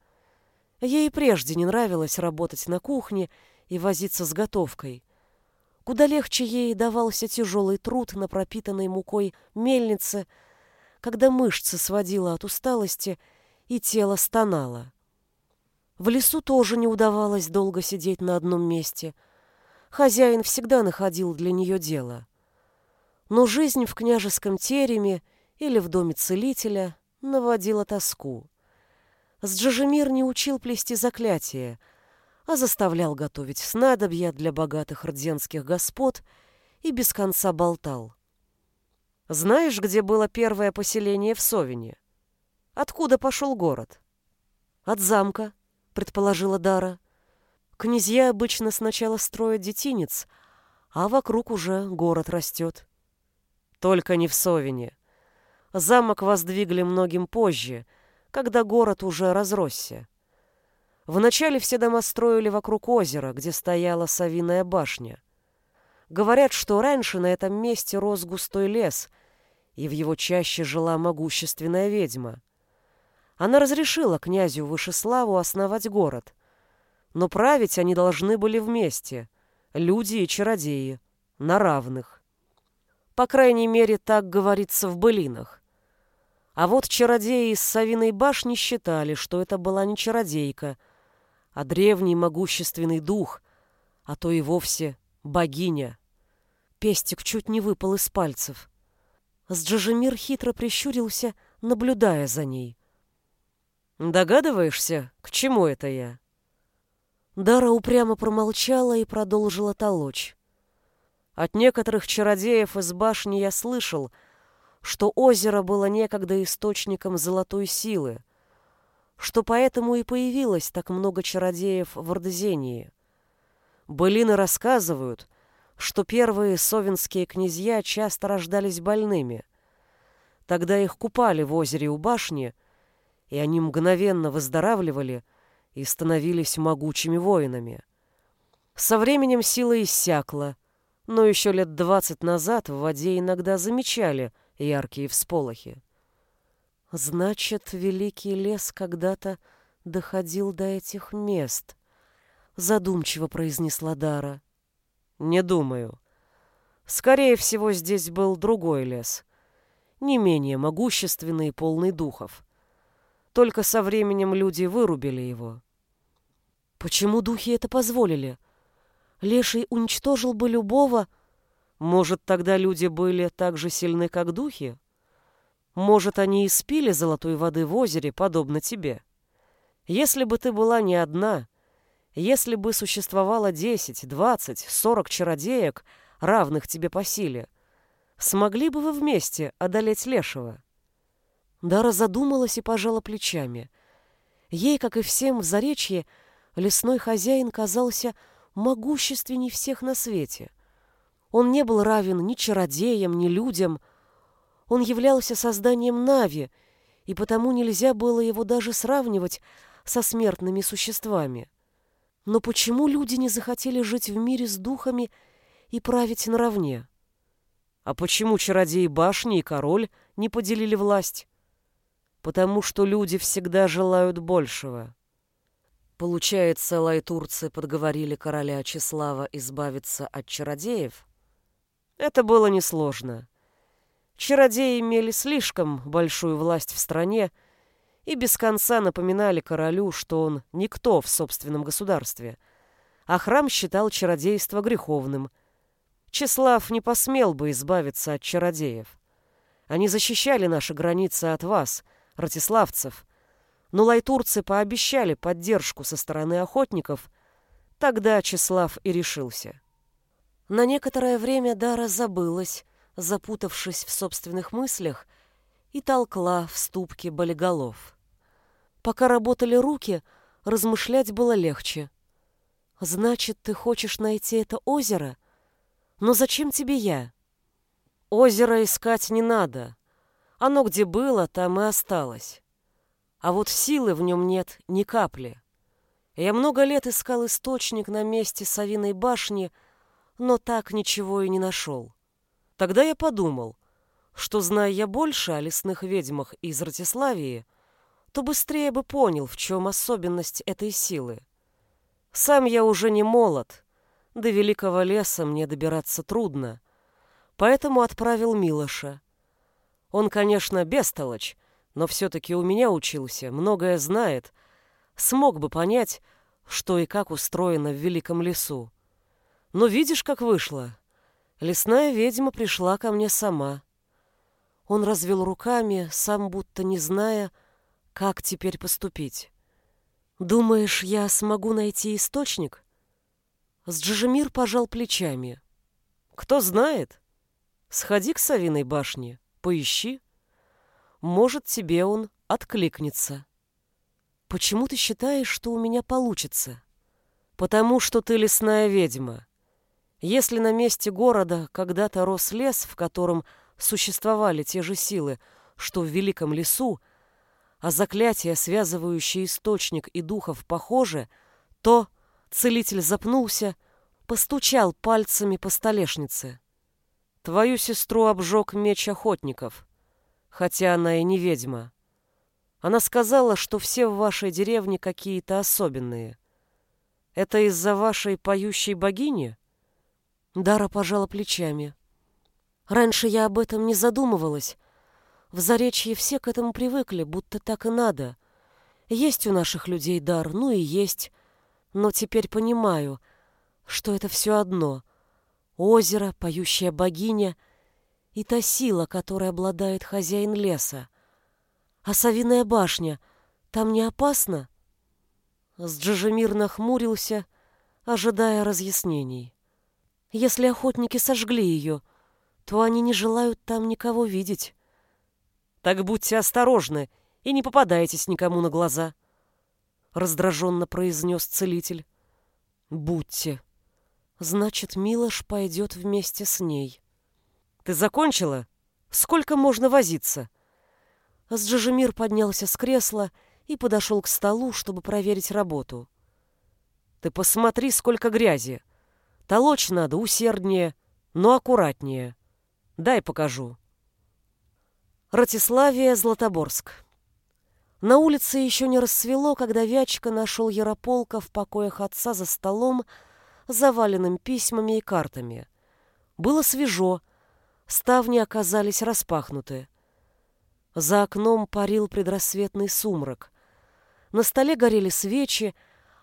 Ей прежде не нравилось работать на кухне и возиться с готовкой. Куда легче ей давался тяжелый труд на пропитанной мукой мельнице – когда мышцы сводило от усталости и тело стонало. В лесу тоже не удавалось долго сидеть на одном месте. Хозяин всегда находил для нее дело. Но жизнь в княжеском тереме или в доме целителя наводила тоску. Сджижемир не учил плести заклятия, а заставлял готовить снадобья для богатых рденских господ и без конца болтал. Знаешь, где было первое поселение в Совине? Откуда пошел город? От замка, предположила Дара. Князья обычно сначала строят детинец, а вокруг уже город растет. Только не в Совине. Замок воздвигли многим позже, когда город уже разросся. Вначале все дома строили вокруг озера, где стояла Савиная башня. Говорят, что раньше на этом месте рос густой лес, и в его чаще жила могущественная ведьма. Она разрешила князю Вышеславу основать город. Но править они должны были вместе, люди и чародеи, на равных. По крайней мере, так говорится в былинах. А вот чародеи из Савиной башни считали, что это была не чародейка, а древний могущественный дух, а то и вовсе богиня. Пестик чуть не выпал из пальцев. Сджижемир хитро прищурился, наблюдая за ней. «Догадываешься, к чему это я?» Дара упрямо промолчала и продолжила толочь. От некоторых чародеев из башни я слышал, что озеро было некогда источником золотой силы, что поэтому и появилось так много чародеев в Ордезении. Былины рассказывают, что первые совинские князья часто рождались больными. Тогда их купали в озере у башни, и они мгновенно выздоравливали и становились могучими воинами. Со временем сила иссякла, но еще лет двадцать назад в воде иногда замечали яркие всполохи. Значит, великий лес когда-то доходил до этих мест, задумчиво произнесла Дара. Не думаю. Скорее всего, здесь был другой лес. Не менее могущественный и полный духов. Только со временем люди вырубили его. Почему духи это позволили? Леший уничтожил бы любого... Может, тогда люди были так же сильны, как духи? Может, они и спили золотой воды в озере, подобно тебе? Если бы ты была не одна, если бы существовало 10, 20, 40 чародеек, равных тебе по силе, смогли бы вы вместе одолеть Лешего? Дара задумалась и пожала плечами. Ей, как и всем в Заречье, лесной хозяин казался могущественней всех на свете. Он не был равен ни чародеям, ни людям. Он являлся созданием Нави, и потому нельзя было его даже сравнивать со смертными существами. Но почему люди не захотели жить в мире с духами и править наравне? А почему чародеи башни и король не поделили власть? Потому что люди всегда желают большего. Получается, лайтурцы подговорили короля Числава избавиться от чародеев? Это было несложно. Чародеи имели слишком большую власть в стране, и без конца напоминали королю, что он никто в собственном государстве, а храм считал чародейство греховным. Числав не посмел бы избавиться от чародеев. Они защищали наши границы от вас, ратиславцев, Но лайтурцы пообещали поддержку со стороны охотников, тогда Числав и решился. На некоторое время Дара забылась, запутавшись в собственных мыслях, и толкла в ступке болиголов. Пока работали руки, размышлять было легче. «Значит, ты хочешь найти это озеро? Но зачем тебе я?» «Озеро искать не надо. Оно где было, там и осталось. А вот силы в нем нет ни капли. Я много лет искал источник на месте Савиной башни, но так ничего и не нашел. Тогда я подумал, что, зная я больше о лесных ведьмах из Ратиславии, то быстрее бы понял, в чем особенность этой силы. Сам я уже не молод, до великого леса мне добираться трудно, поэтому отправил Милоша. Он, конечно, бестолочь, но все-таки у меня учился, многое знает, смог бы понять, что и как устроено в великом лесу. Но видишь, как вышло. Лесная ведьма пришла ко мне сама. Он развел руками, сам будто не зная, как теперь поступить. «Думаешь, я смогу найти источник?» Сджижемир пожал плечами. «Кто знает? Сходи к Савиной башне, поищи. Может, тебе он откликнется». «Почему ты считаешь, что у меня получится?» «Потому что ты лесная ведьма. Если на месте города когда-то рос лес, в котором существовали те же силы, что в великом лесу, а заклятия, связывающие источник и духов, похожи, то целитель запнулся, постучал пальцами по столешнице. Твою сестру обжег меч охотников, хотя она и не ведьма. Она сказала, что все в вашей деревне какие-то особенные. Это из-за вашей поющей богини? Дара пожала плечами. Раньше я об этом не задумывалась, в Заречье все к этому привыкли, будто так и надо. Есть у наших людей дар, ну и есть. Но теперь понимаю, что это все одно. Озеро, поющая богиня и та сила, которой обладает хозяин леса. А совиная башня, там не опасно? Сджижемир нахмурился, ожидая разъяснений. Если охотники сожгли ее, то они не желают там никого видеть. Так будьте осторожны и не попадайтесь никому на глаза. Раздраженно произнес целитель. Будьте. Значит, Милош пойдет вместе с ней. Ты закончила? Сколько можно возиться? Сджижемир поднялся с кресла и подошел к столу, чтобы проверить работу. Ты посмотри, сколько грязи. Толочь надо усерднее, но аккуратнее. Дай покажу. Ратиславия, Златоборск. На улице еще не рассвело, когда Вячка нашел Ярополка в покоях отца за столом, заваленным письмами и картами. Было свежо, ставни оказались распахнуты. За окном парил предрассветный сумрак. На столе горели свечи,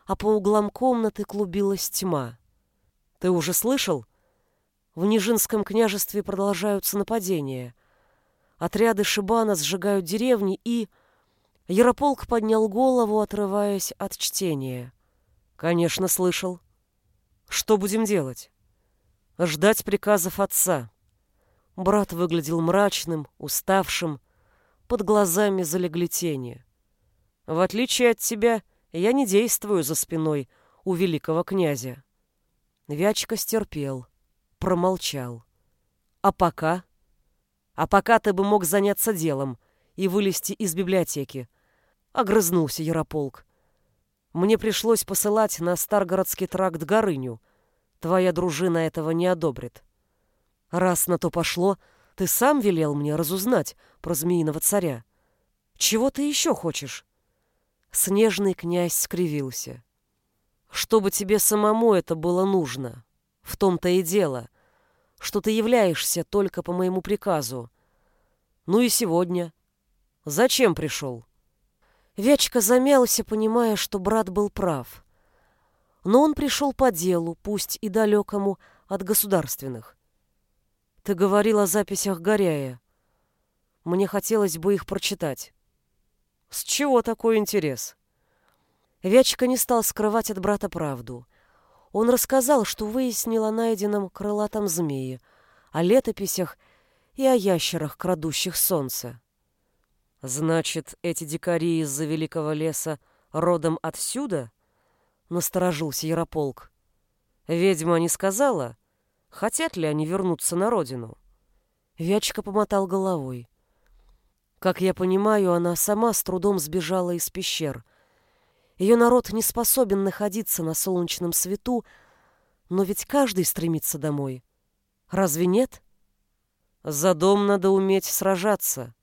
а по углам комнаты клубилась тьма. «Ты уже слышал? В Нижинском княжестве продолжаются нападения». Отряды Шибана сжигают деревни и... Ярополк поднял голову, отрываясь от чтения. Конечно, слышал. Что будем делать? Ждать приказов отца. Брат выглядел мрачным, уставшим. Под глазами залегли тени. В отличие от тебя, я не действую за спиной у великого князя. Вячка стерпел, промолчал. А пока... А пока ты бы мог заняться делом и вылезти из библиотеки. Огрызнулся Ярополк. Мне пришлось посылать на Старгородский тракт Горыню. Твоя дружина этого не одобрит. Раз на то пошло, ты сам велел мне разузнать про змеиного царя. Чего ты еще хочешь? Снежный князь скривился. Чтобы тебе самому это было нужно. В том-то и дело что ты являешься только по моему приказу. Ну и сегодня. Зачем пришел?» Вячка замялся, понимая, что брат был прав. Но он пришел по делу, пусть и далекому от государственных. Ты говорил о записях Горяя. Мне хотелось бы их прочитать. С чего такой интерес? Вячка не стал скрывать от брата правду. Он рассказал, что выяснил о найденном крылатом змее, о летописях и о ящерах, крадущих солнце. Значит, эти дикари из-за великого леса родом отсюда? Насторожился Ярополк. Ведьма не сказала, хотят ли они вернуться на родину. Вячка помотал головой. Как я понимаю, она сама с трудом сбежала из пещер. Ее народ не способен находиться на солнечном свету, но ведь каждый стремится домой. Разве нет? За дом надо уметь сражаться.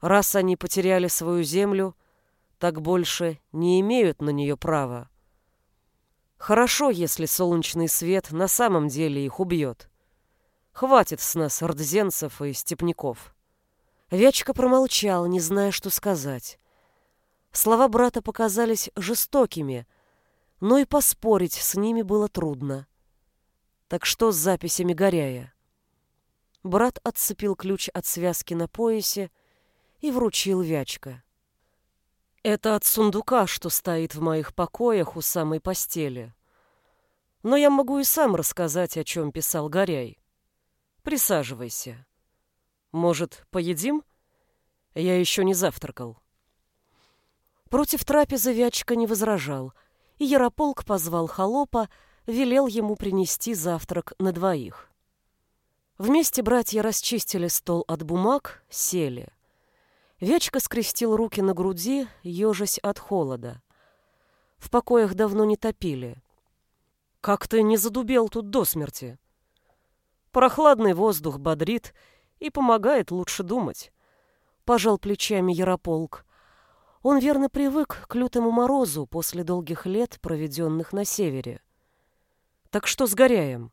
Раз они потеряли свою землю, так больше не имеют на нее права. Хорошо, если солнечный свет на самом деле их убьет. Хватит с нас ордзенцев и степняков. Вячка промолчал, не зная, что сказать. Слова брата показались жестокими, но и поспорить с ними было трудно. Так что с записями Горяя? Брат отцепил ключ от связки на поясе и вручил Вячка. Это от сундука, что стоит в моих покоях у самой постели. Но я могу и сам рассказать, о чем писал Горяй. Присаживайся. Может, поедим? Я еще не завтракал. Против трапезы Вячка не возражал, и Ярополк позвал холопа, велел ему принести завтрак на двоих. Вместе братья расчистили стол от бумаг, сели. Вячка скрестил руки на груди, ежась от холода. В покоях давно не топили. «Как ты не задубел тут до смерти?» «Прохладный воздух бодрит и помогает лучше думать», — пожал плечами Ярополк. Он верно привык к лютому морозу после долгих лет, проведенных на севере. «Так что с Горяем?»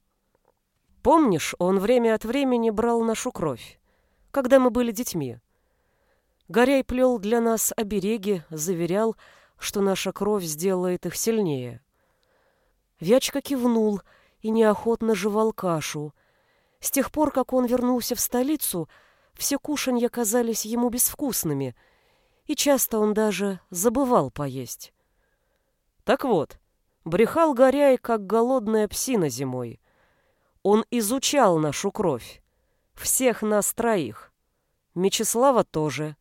«Помнишь, он время от времени брал нашу кровь, когда мы были детьми?» Горяй плел для нас обереги, заверял, что наша кровь сделает их сильнее. Вячка кивнул и неохотно жевал кашу. С тех пор, как он вернулся в столицу, все кушанья казались ему безвкусными, и часто он даже забывал поесть. Так вот, брехал Горяй, как голодная псина зимой. Он изучал нашу кровь, всех нас троих. Мечислава тоже —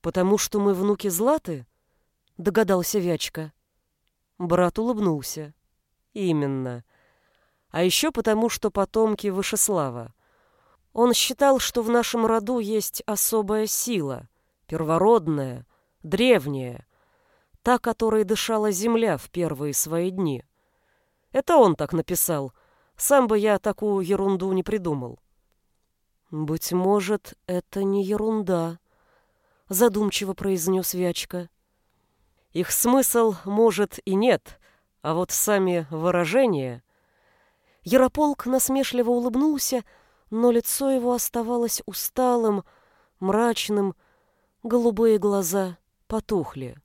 «Потому что мы внуки Златы?» — догадался Вячка. Брат улыбнулся. «Именно. А еще потому, что потомки Вышеслава. Он считал, что в нашем роду есть особая сила, первородная, древняя, та, которой дышала земля в первые свои дни. Это он так написал. Сам бы я такую ерунду не придумал». «Быть может, это не ерунда», задумчиво произнес Вячка. Их смысл, может, и нет, а вот сами выражения... Ярополк насмешливо улыбнулся, но лицо его оставалось усталым, мрачным, голубые глаза потухли.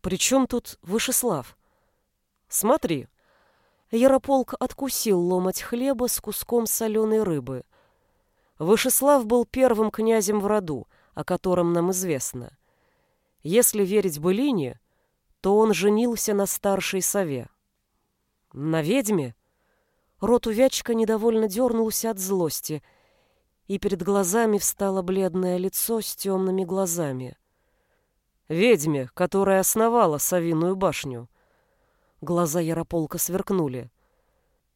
«Причем тут Вышеслав?» «Смотри». Ярополк откусил ломоть хлеба с куском соленой рыбы. Вышеслав был первым князем в роду — о котором нам известно. Если верить Былине, то он женился на старшей сове. На ведьме? Рот увячка недовольно дернулся от злости, и перед глазами встало бледное лицо с темными глазами. Ведьме, которая основала Савиную башню. Глаза Ярополка сверкнули.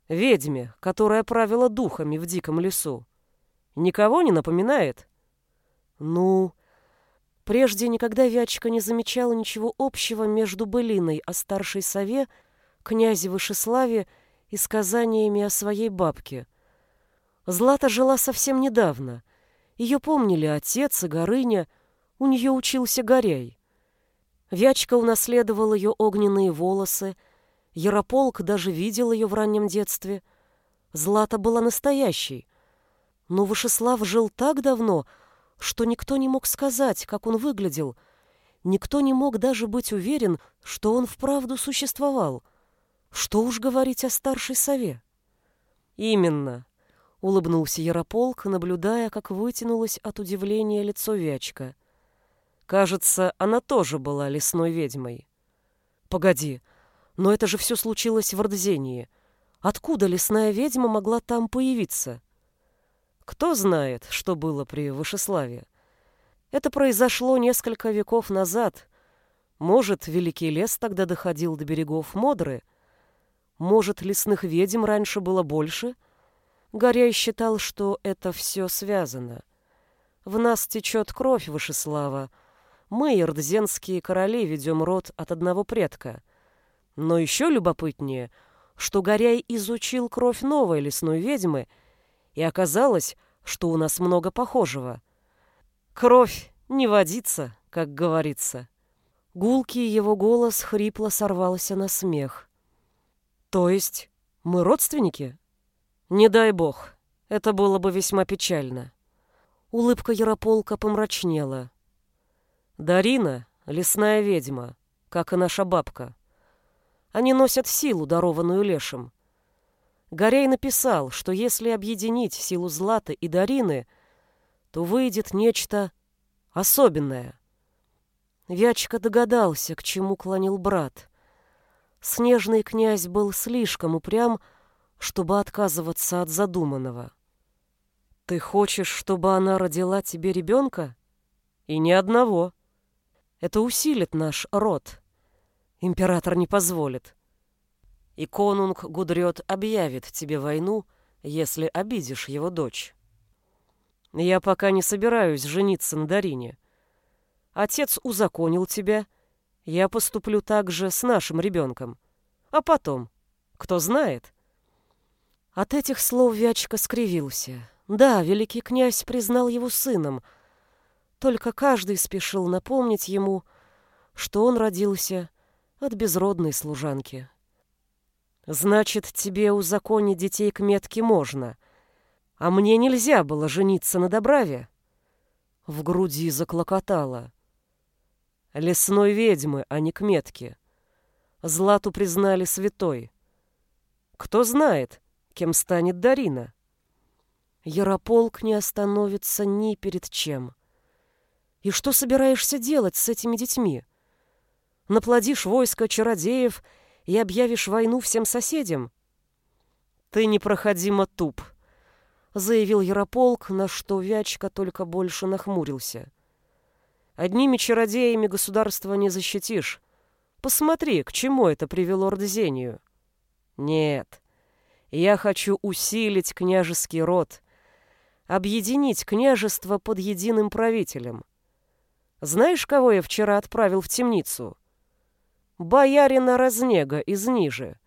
Ведьме, которая правила духами в диком лесу. Никого не напоминает? Ну, прежде никогда Вячка не замечала ничего общего между былиной о старшей сове, князе Вышеславе и сказаниями о своей бабке. Злата жила совсем недавно. Ее помнили отец и Горыня, у нее учился Горяй. Вячка унаследовал ее огненные волосы, Ярополк даже видел ее в раннем детстве. Злата была настоящей. Но Вышеслав жил так давно, что никто не мог сказать, как он выглядел. Никто не мог даже быть уверен, что он вправду существовал. Что уж говорить о старшей сове. Именно, улыбнулся Ярополк, наблюдая, как вытянулось от удивления лицо Вячка. Кажется, она тоже была лесной ведьмой. Погоди, но это же все случилось в Ордзении. Откуда лесная ведьма могла там появиться? Кто знает, что было при Вышеславе? Это произошло несколько веков назад. Может, Великий лес тогда доходил до берегов Модры? Может, лесных ведьм раньше было больше? Горяй считал, что это все связано. В нас течет кровь Вышеслава. Мы, ирдзенские короли, ведем род от одного предка. Но еще любопытнее, что Горяй изучил кровь новой лесной ведьмы, и оказалось, что у нас много похожего. Кровь не водится, как говорится. Гулкий его голос хрипло сорвался на смех. То есть мы родственники? Не дай бог, это было бы весьма печально. Улыбка Ярополка помрачнела. Дарина — лесная ведьма, как и наша бабка. Они носят силу, дарованную лешим. Горей написал, что если объединить силу Златы и Дарины, то выйдет нечто особенное. Вячка догадался, к чему клонил брат. Снежный князь был слишком упрям, чтобы отказываться от задуманного. «Ты хочешь, чтобы она родила тебе ребенка? И ни одного. Это усилит наш род. Император не позволит. И конунг Гудрет объявит тебе войну, если обидишь его дочь». Я пока не собираюсь жениться на Дарине. Отец узаконил тебя. Я поступлю так же с нашим ребенком. А потом, кто знает? От этих слов Вячка скривился. Да, великий князь признал его сыном. Только каждый спешил напомнить ему, что он родился от безродной служанки. «Значит, тебе узаконить детей к метке можно», а мне нельзя было жениться на Добраве. В груди заклокотало. Лесной ведьмы, а не к метке. Злату признали святой. Кто знает, кем станет Дарина? Ярополк не остановится ни перед чем. И что собираешься делать с этими детьми? Наплодишь войско чародеев и объявишь войну всем соседям? Ты непроходимо туп, — заявил Ярополк, на что Вячка только больше нахмурился. Одними чародеями государство не защитишь. Посмотри, к чему это привело Ордзению. Нет, я хочу усилить княжеский род, объединить княжество под единым правителем. Знаешь, кого я вчера отправил в темницу? Боярина Разнега из Ниже.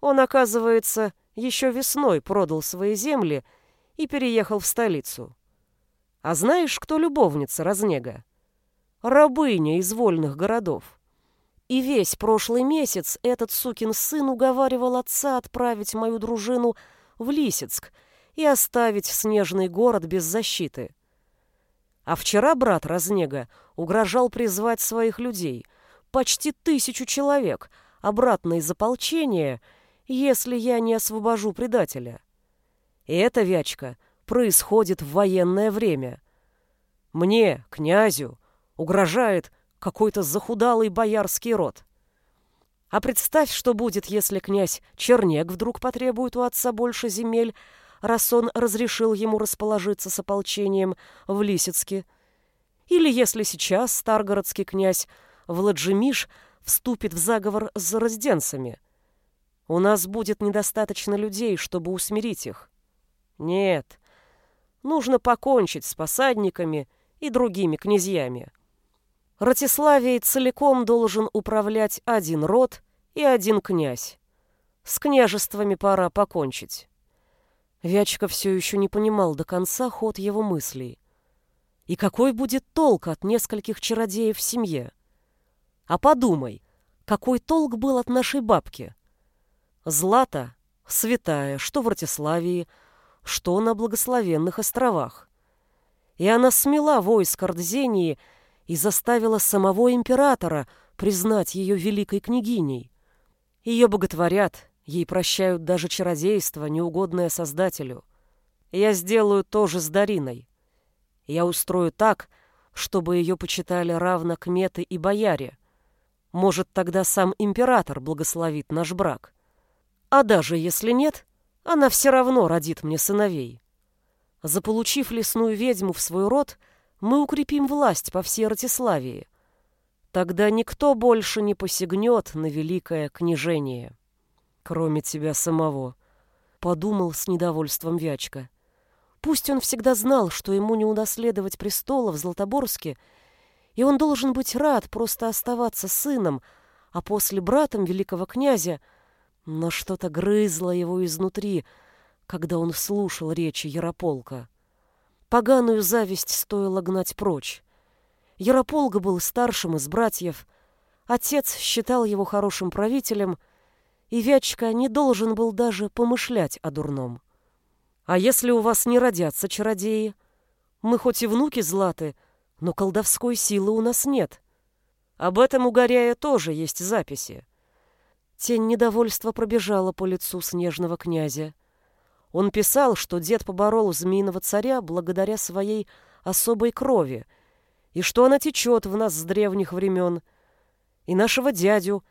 Он, оказывается, еще весной продал свои земли и переехал в столицу. А знаешь, кто любовница Разнега? Рабыня из вольных городов. И весь прошлый месяц этот сукин сын уговаривал отца отправить мою дружину в Лисицк и оставить снежный город без защиты. А вчера брат Разнега угрожал призвать своих людей, почти тысячу человек, обратно из ополчения — если я не освобожу предателя. И эта вячка происходит в военное время. Мне, князю, угрожает какой-то захудалый боярский род. А представь, что будет, если князь Чернек вдруг потребует у отца больше земель, раз он разрешил ему расположиться с ополчением в Лисицке. Или если сейчас старгородский князь Владжимиш вступит в заговор с разденцами – у нас будет недостаточно людей, чтобы усмирить их. Нет, нужно покончить с посадниками и другими князьями. Ратиславией целиком должен управлять один род и один князь. С княжествами пора покончить. Вячка все еще не понимал до конца ход его мыслей. И какой будет толк от нескольких чародеев в семье? А подумай, какой толк был от нашей бабки? Злата — святая, что в Ратиславии, что на благословенных островах. И она смела войск Ордзении и заставила самого императора признать ее великой княгиней. Ее боготворят, ей прощают даже чародейство, неугодное Создателю. Я сделаю то же с Дариной. Я устрою так, чтобы ее почитали равно кметы и бояре. Может, тогда сам император благословит наш брак. А даже если нет, она все равно родит мне сыновей. Заполучив лесную ведьму в свой род, мы укрепим власть по всей Ратиславии. Тогда никто больше не посягнет на великое княжение. Кроме тебя самого, — подумал с недовольством Вячка. Пусть он всегда знал, что ему не унаследовать престола в Златоборске, и он должен быть рад просто оставаться сыном, а после братом великого князя, но что-то грызло его изнутри, когда он слушал речи Ярополка. Поганую зависть стоило гнать прочь. Ярополга был старшим из братьев, отец считал его хорошим правителем, и Вячка не должен был даже помышлять о дурном. А если у вас не родятся чародеи? Мы хоть и внуки Златы, но колдовской силы у нас нет. Об этом у Горяя тоже есть записи. Тень недовольства пробежала по лицу снежного князя. Он писал, что дед поборол змеиного царя благодаря своей особой крови, и что она течет в нас с древних времен. И нашего дядю,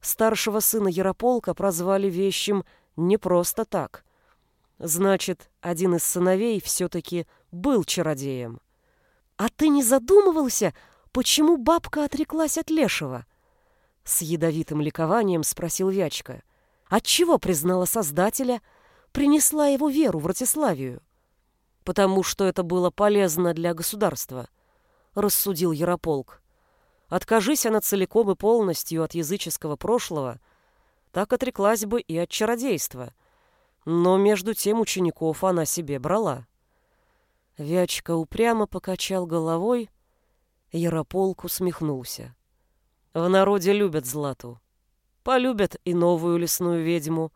старшего сына Ярополка, прозвали вещим не просто так. Значит, один из сыновей все-таки был чародеем. «А ты не задумывался, почему бабка отреклась от Лешего?» С ядовитым ликованием спросил Вячка. «Отчего признала Создателя, принесла его веру в Ратиславию?» «Потому что это было полезно для государства», — рассудил Ярополк. «Откажись она целиком и полностью от языческого прошлого, так отреклась бы и от чародейства» Но между тем учеников она себе брала. Вячка упрямо покачал головой, Ярополк усмехнулся. В народе любят Злату. Полюбят и новую лесную ведьму.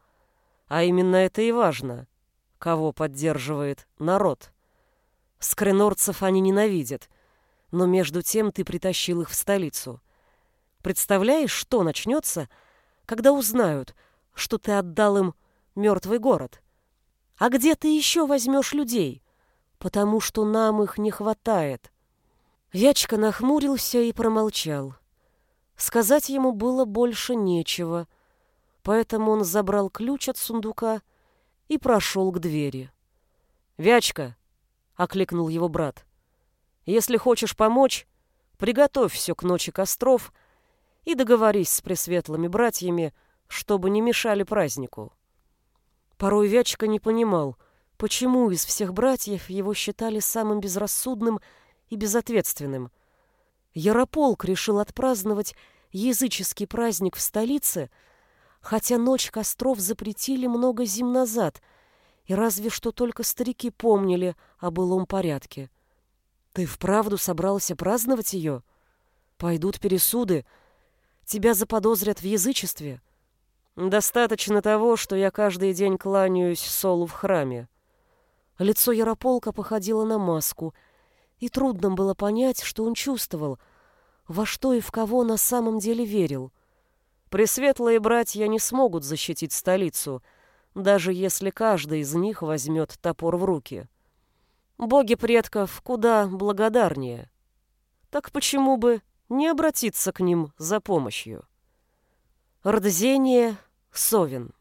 А именно это и важно. Кого поддерживает народ. Скринорцев они ненавидят, но между тем ты притащил их в столицу. Представляешь, что начнется, когда узнают, что ты отдал им мертвый город. А где ты еще возьмешь людей? Потому что нам их не хватает. Вячка нахмурился и промолчал. Сказать ему было больше нечего, поэтому он забрал ключ от сундука и прошел к двери. «Вячка!» — окликнул его брат. «Если хочешь помочь, приготовь все к ночи костров и договорись с пресветлыми братьями, чтобы не мешали празднику». Порой Вячка не понимал, почему из всех братьев его считали самым безрассудным и безответственным. Ярополк решил отпраздновать языческий праздник в столице, хотя ночь костров запретили много зим назад, и разве что только старики помнили о былом порядке. Ты вправду собрался праздновать ее? Пойдут пересуды, тебя заподозрят в язычестве. Достаточно того, что я каждый день кланяюсь Солу в храме. Лицо Ярополка походило на маску, и трудно было понять, что он чувствовал, во что и в кого на самом деле верил. Пресветлые братья не смогут защитить столицу, даже если каждый из них возьмет топор в руки. Боги предков куда благодарнее. Так почему бы не обратиться к ним за помощью? Рдзение Совин.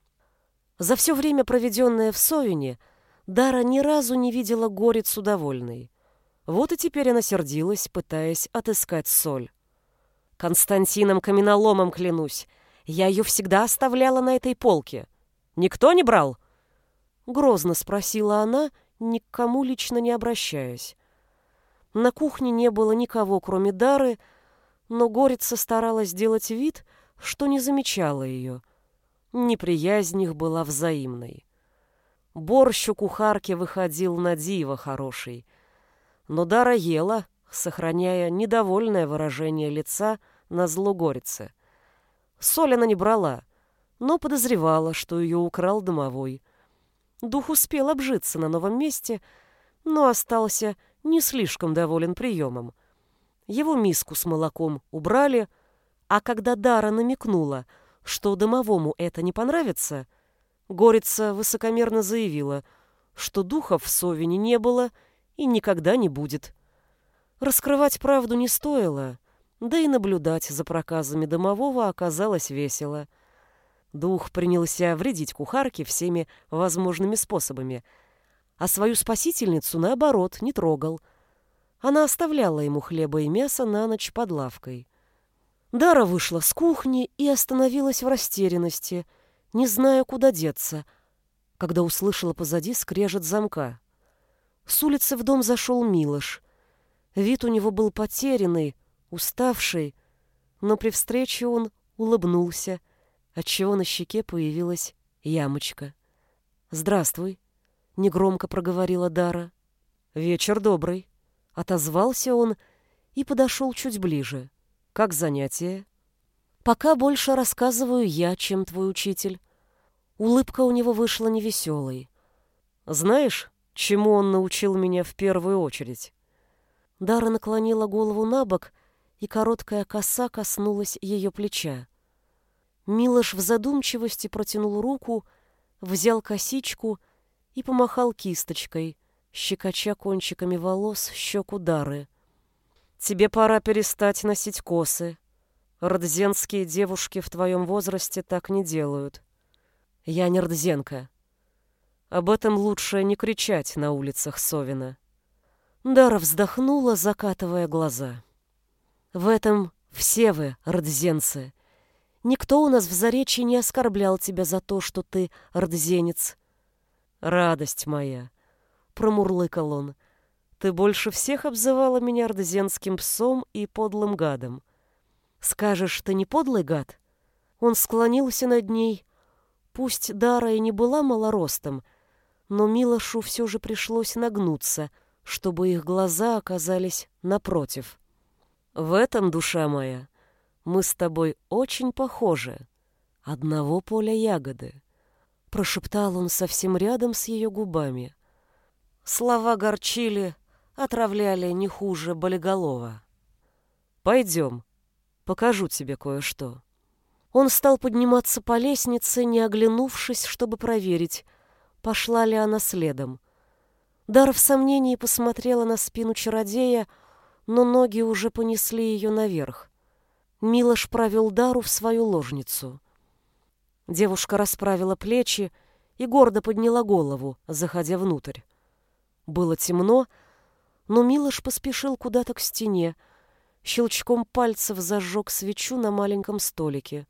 За все время, проведенное в Совине, Дара ни разу не видела горицу довольной. Вот и теперь она сердилась, пытаясь отыскать соль. Константином каменоломом клянусь, я ее всегда оставляла на этой полке. Никто не брал? Грозно спросила она, ни к кому лично не обращаясь. На кухне не было никого, кроме Дары, но Горица старалась сделать вид, что не замечала ее. Неприязнь их была взаимной. Борщ у кухарки выходил на диво хороший. Но Дара ела, сохраняя недовольное выражение лица на злогорице. Соль она не брала, но подозревала, что ее украл домовой. Дух успел обжиться на новом месте, но остался не слишком доволен приемом. Его миску с молоком убрали, а когда Дара намекнула — что домовому это не понравится, Горица высокомерно заявила, что духов в Совине не было и никогда не будет. Раскрывать правду не стоило, да и наблюдать за проказами домового оказалось весело. Дух принялся вредить кухарке всеми возможными способами, а свою спасительницу, наоборот, не трогал. Она оставляла ему хлеба и мясо на ночь под лавкой. Дара вышла с кухни и остановилась в растерянности, не зная, куда деться, когда услышала позади скрежет замка. С улицы в дом зашел Милош. Вид у него был потерянный, уставший, но при встрече он улыбнулся, отчего на щеке появилась ямочка. «Здравствуй», — негромко проговорила Дара. «Вечер добрый», — отозвался он и подошел чуть ближе. «Как занятие?» «Пока больше рассказываю я, чем твой учитель». Улыбка у него вышла невеселой. «Знаешь, чему он научил меня в первую очередь?» Дара наклонила голову на бок, и короткая коса коснулась ее плеча. Милош в задумчивости протянул руку, взял косичку и помахал кисточкой, щекоча кончиками волос щеку Дары. «Тебе пора перестать носить косы. Родзенские девушки в твоем возрасте так не делают. Я не Родзенка. Об этом лучше не кричать на улицах Совина». Дара вздохнула, закатывая глаза. «В этом все вы, родзенцы. Никто у нас в Заречье не оскорблял тебя за то, что ты родзенец». «Радость моя!» — промурлыкал он. «Ты больше всех обзывала меня родзенским псом и подлым гадом. Скажешь, ты не подлый гад?» Он склонился над ней. Пусть Дара и не была малоростом, но Милошу все же пришлось нагнуться — чтобы их глаза оказались напротив. В этом, душа моя, мы с тобой очень похожи. Одного поля ягоды. Прошептал он совсем рядом с ее губами. Слова горчили, отравляли не хуже болеголова. Пойдем, покажу тебе кое-что. Он стал подниматься по лестнице, не оглянувшись, чтобы проверить, пошла ли она следом. Дара в сомнении посмотрела на спину чародея, но ноги уже понесли ее наверх. Милош провел Дару в свою ложницу. Девушка расправила плечи и гордо подняла голову, заходя внутрь. Было темно, но Милош поспешил куда-то к стене, щелчком пальцев зажег свечу на маленьком столике.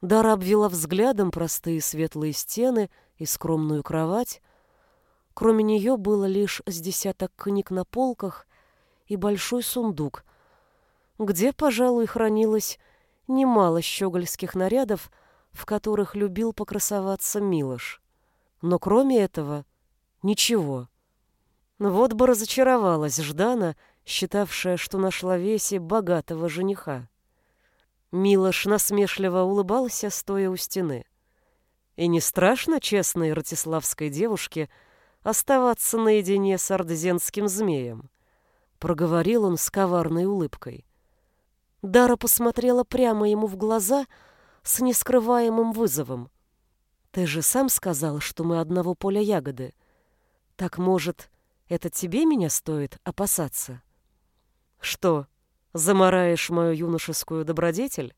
Дара обвела взглядом простые светлые стены и скромную кровать, Кроме нее было лишь с десяток книг на полках и большой сундук, где, пожалуй, хранилось немало щегольских нарядов, в которых любил покрасоваться Милош. Но кроме этого ничего. Вот бы разочаровалась Ждана, считавшая, что нашла Весе богатого жениха. Милош насмешливо улыбался, стоя у стены. И не страшно честной ратиславской девушке — оставаться наедине с ардзенским змеем», — проговорил он с коварной улыбкой. Дара посмотрела прямо ему в глаза с нескрываемым вызовом. «Ты же сам сказал, что мы одного поля ягоды. Так, может, это тебе меня стоит опасаться?» «Что, замараешь мою юношескую добродетель?»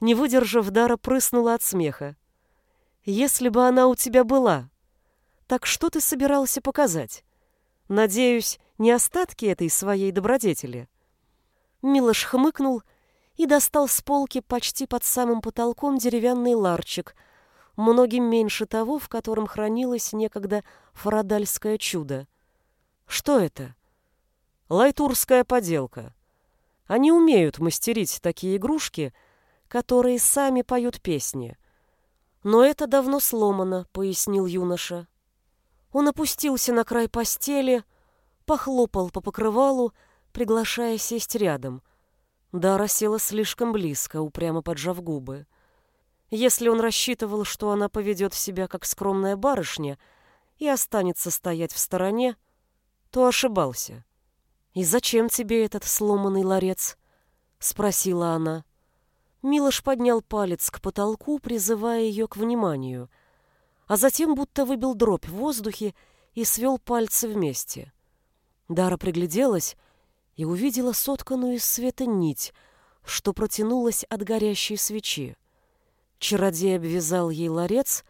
Не выдержав, Дара прыснула от смеха. «Если бы она у тебя была, так что ты собирался показать? Надеюсь, не остатки этой своей добродетели. Милош хмыкнул и достал с полки почти под самым потолком деревянный ларчик, многим меньше того, в котором хранилось некогда фарадальское чудо. Что это? Лайтурская поделка. Они умеют мастерить такие игрушки, которые сами поют песни. Но это давно сломано, пояснил юноша. Он опустился на край постели, похлопал по покрывалу, приглашая сесть рядом. Дара села слишком близко, упрямо поджав губы. Если он рассчитывал, что она поведет себя как скромная барышня и останется стоять в стороне, то ошибался. «И зачем тебе этот сломанный ларец?» — спросила она. Милош поднял палец к потолку, призывая ее к вниманию — а затем будто выбил дробь в воздухе и свел пальцы вместе. Дара пригляделась и увидела сотканную из света нить, что протянулась от горящей свечи. Чародей обвязал ей ларец,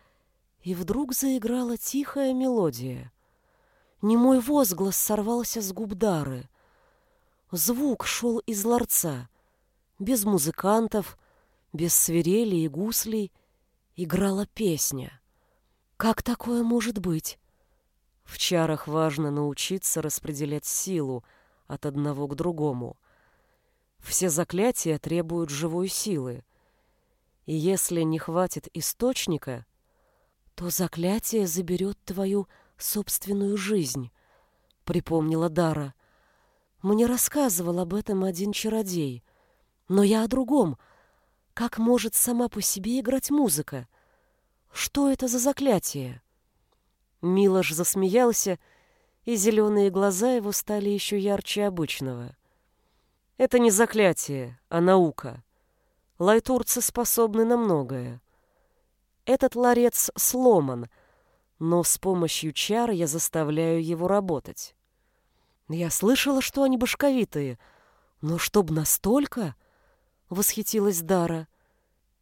и вдруг заиграла тихая мелодия. Немой возглас сорвался с губ Дары. Звук шел из ларца. Без музыкантов, без свирели и гуслей играла песня. Как такое может быть? В чарах важно научиться распределять силу от одного к другому. Все заклятия требуют живой силы. И если не хватит источника, то заклятие заберет твою собственную жизнь, припомнила Дара. Мне рассказывал об этом один чародей. Но я о другом. Как может сама по себе играть музыка? Что это за заклятие? Милош засмеялся, и зеленые глаза его стали еще ярче обычного. Это не заклятие, а наука. Лайтурцы способны на многое. Этот ларец сломан, но с помощью чар я заставляю его работать. Я слышала, что они башковитые, но чтоб настолько, восхитилась Дара.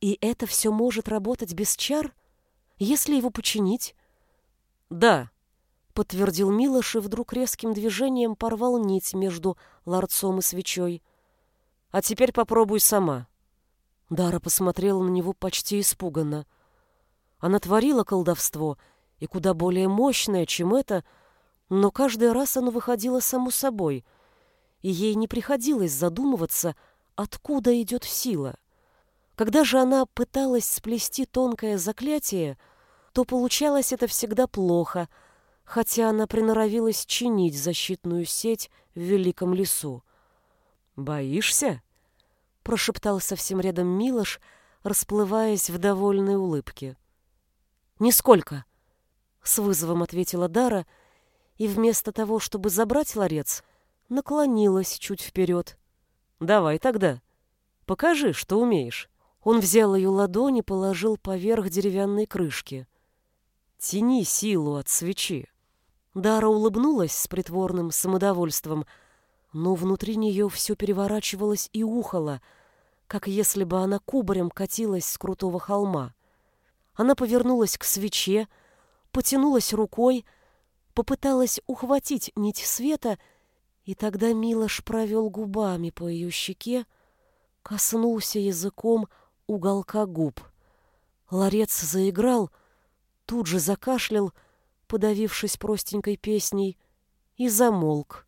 И это все может работать без чар, если его починить? Да, подтвердил Милош и вдруг резким движением порвал нить между ларцом и свечой. А теперь попробуй сама. Дара посмотрела на него почти испуганно. Она творила колдовство, и куда более мощное, чем это, но каждый раз оно выходило само собой, и ей не приходилось задумываться, откуда идет сила. Когда же она пыталась сплести тонкое заклятие, то получалось это всегда плохо, хотя она приноровилась чинить защитную сеть в великом лесу. «Боишься?» — прошептал совсем рядом Милош, расплываясь в довольной улыбке. «Нисколько!» — с вызовом ответила Дара, и вместо того, чтобы забрать ларец, наклонилась чуть вперед. «Давай тогда. Покажи, что умеешь». Он взял ее ладонь и положил поверх деревянной крышки. Тяни силу от свечи. Дара улыбнулась с притворным самодовольством, но внутри нее все переворачивалось и ухало, как если бы она кубарем катилась с крутого холма. Она повернулась к свече, потянулась рукой, попыталась ухватить нить света, и тогда Милош провел губами по ее щеке, коснулся языком уголка губ. Ларец заиграл, тут же закашлял, подавившись простенькой песней, и замолк.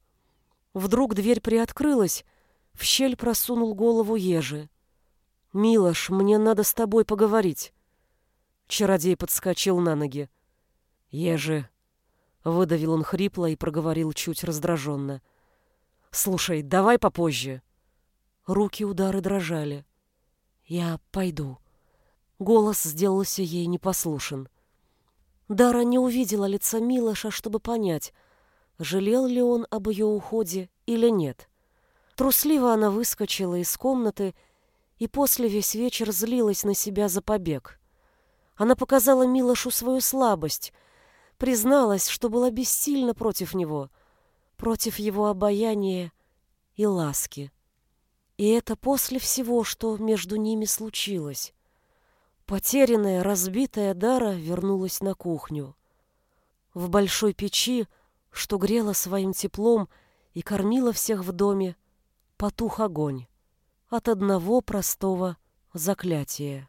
Вдруг дверь приоткрылась, в щель просунул голову ежи. «Милош, мне надо с тобой поговорить». Чародей подскочил на ноги. «Ежи», — выдавил он хрипло и проговорил чуть раздраженно. «Слушай, давай попозже». Руки удары дрожали. «Я пойду». Голос сделался ей непослушен. Дара не увидела лица Милоша, чтобы понять, жалел ли он об ее уходе или нет. Трусливо она выскочила из комнаты и после весь вечер злилась на себя за побег. Она показала Милошу свою слабость, призналась, что была бессильна против него, против его обаяния и ласки. И это после всего, что между ними случилось. Потерянная, разбитая Дара вернулась на кухню. В большой печи, что грела своим теплом и кормила всех в доме, потух огонь от одного простого заклятия.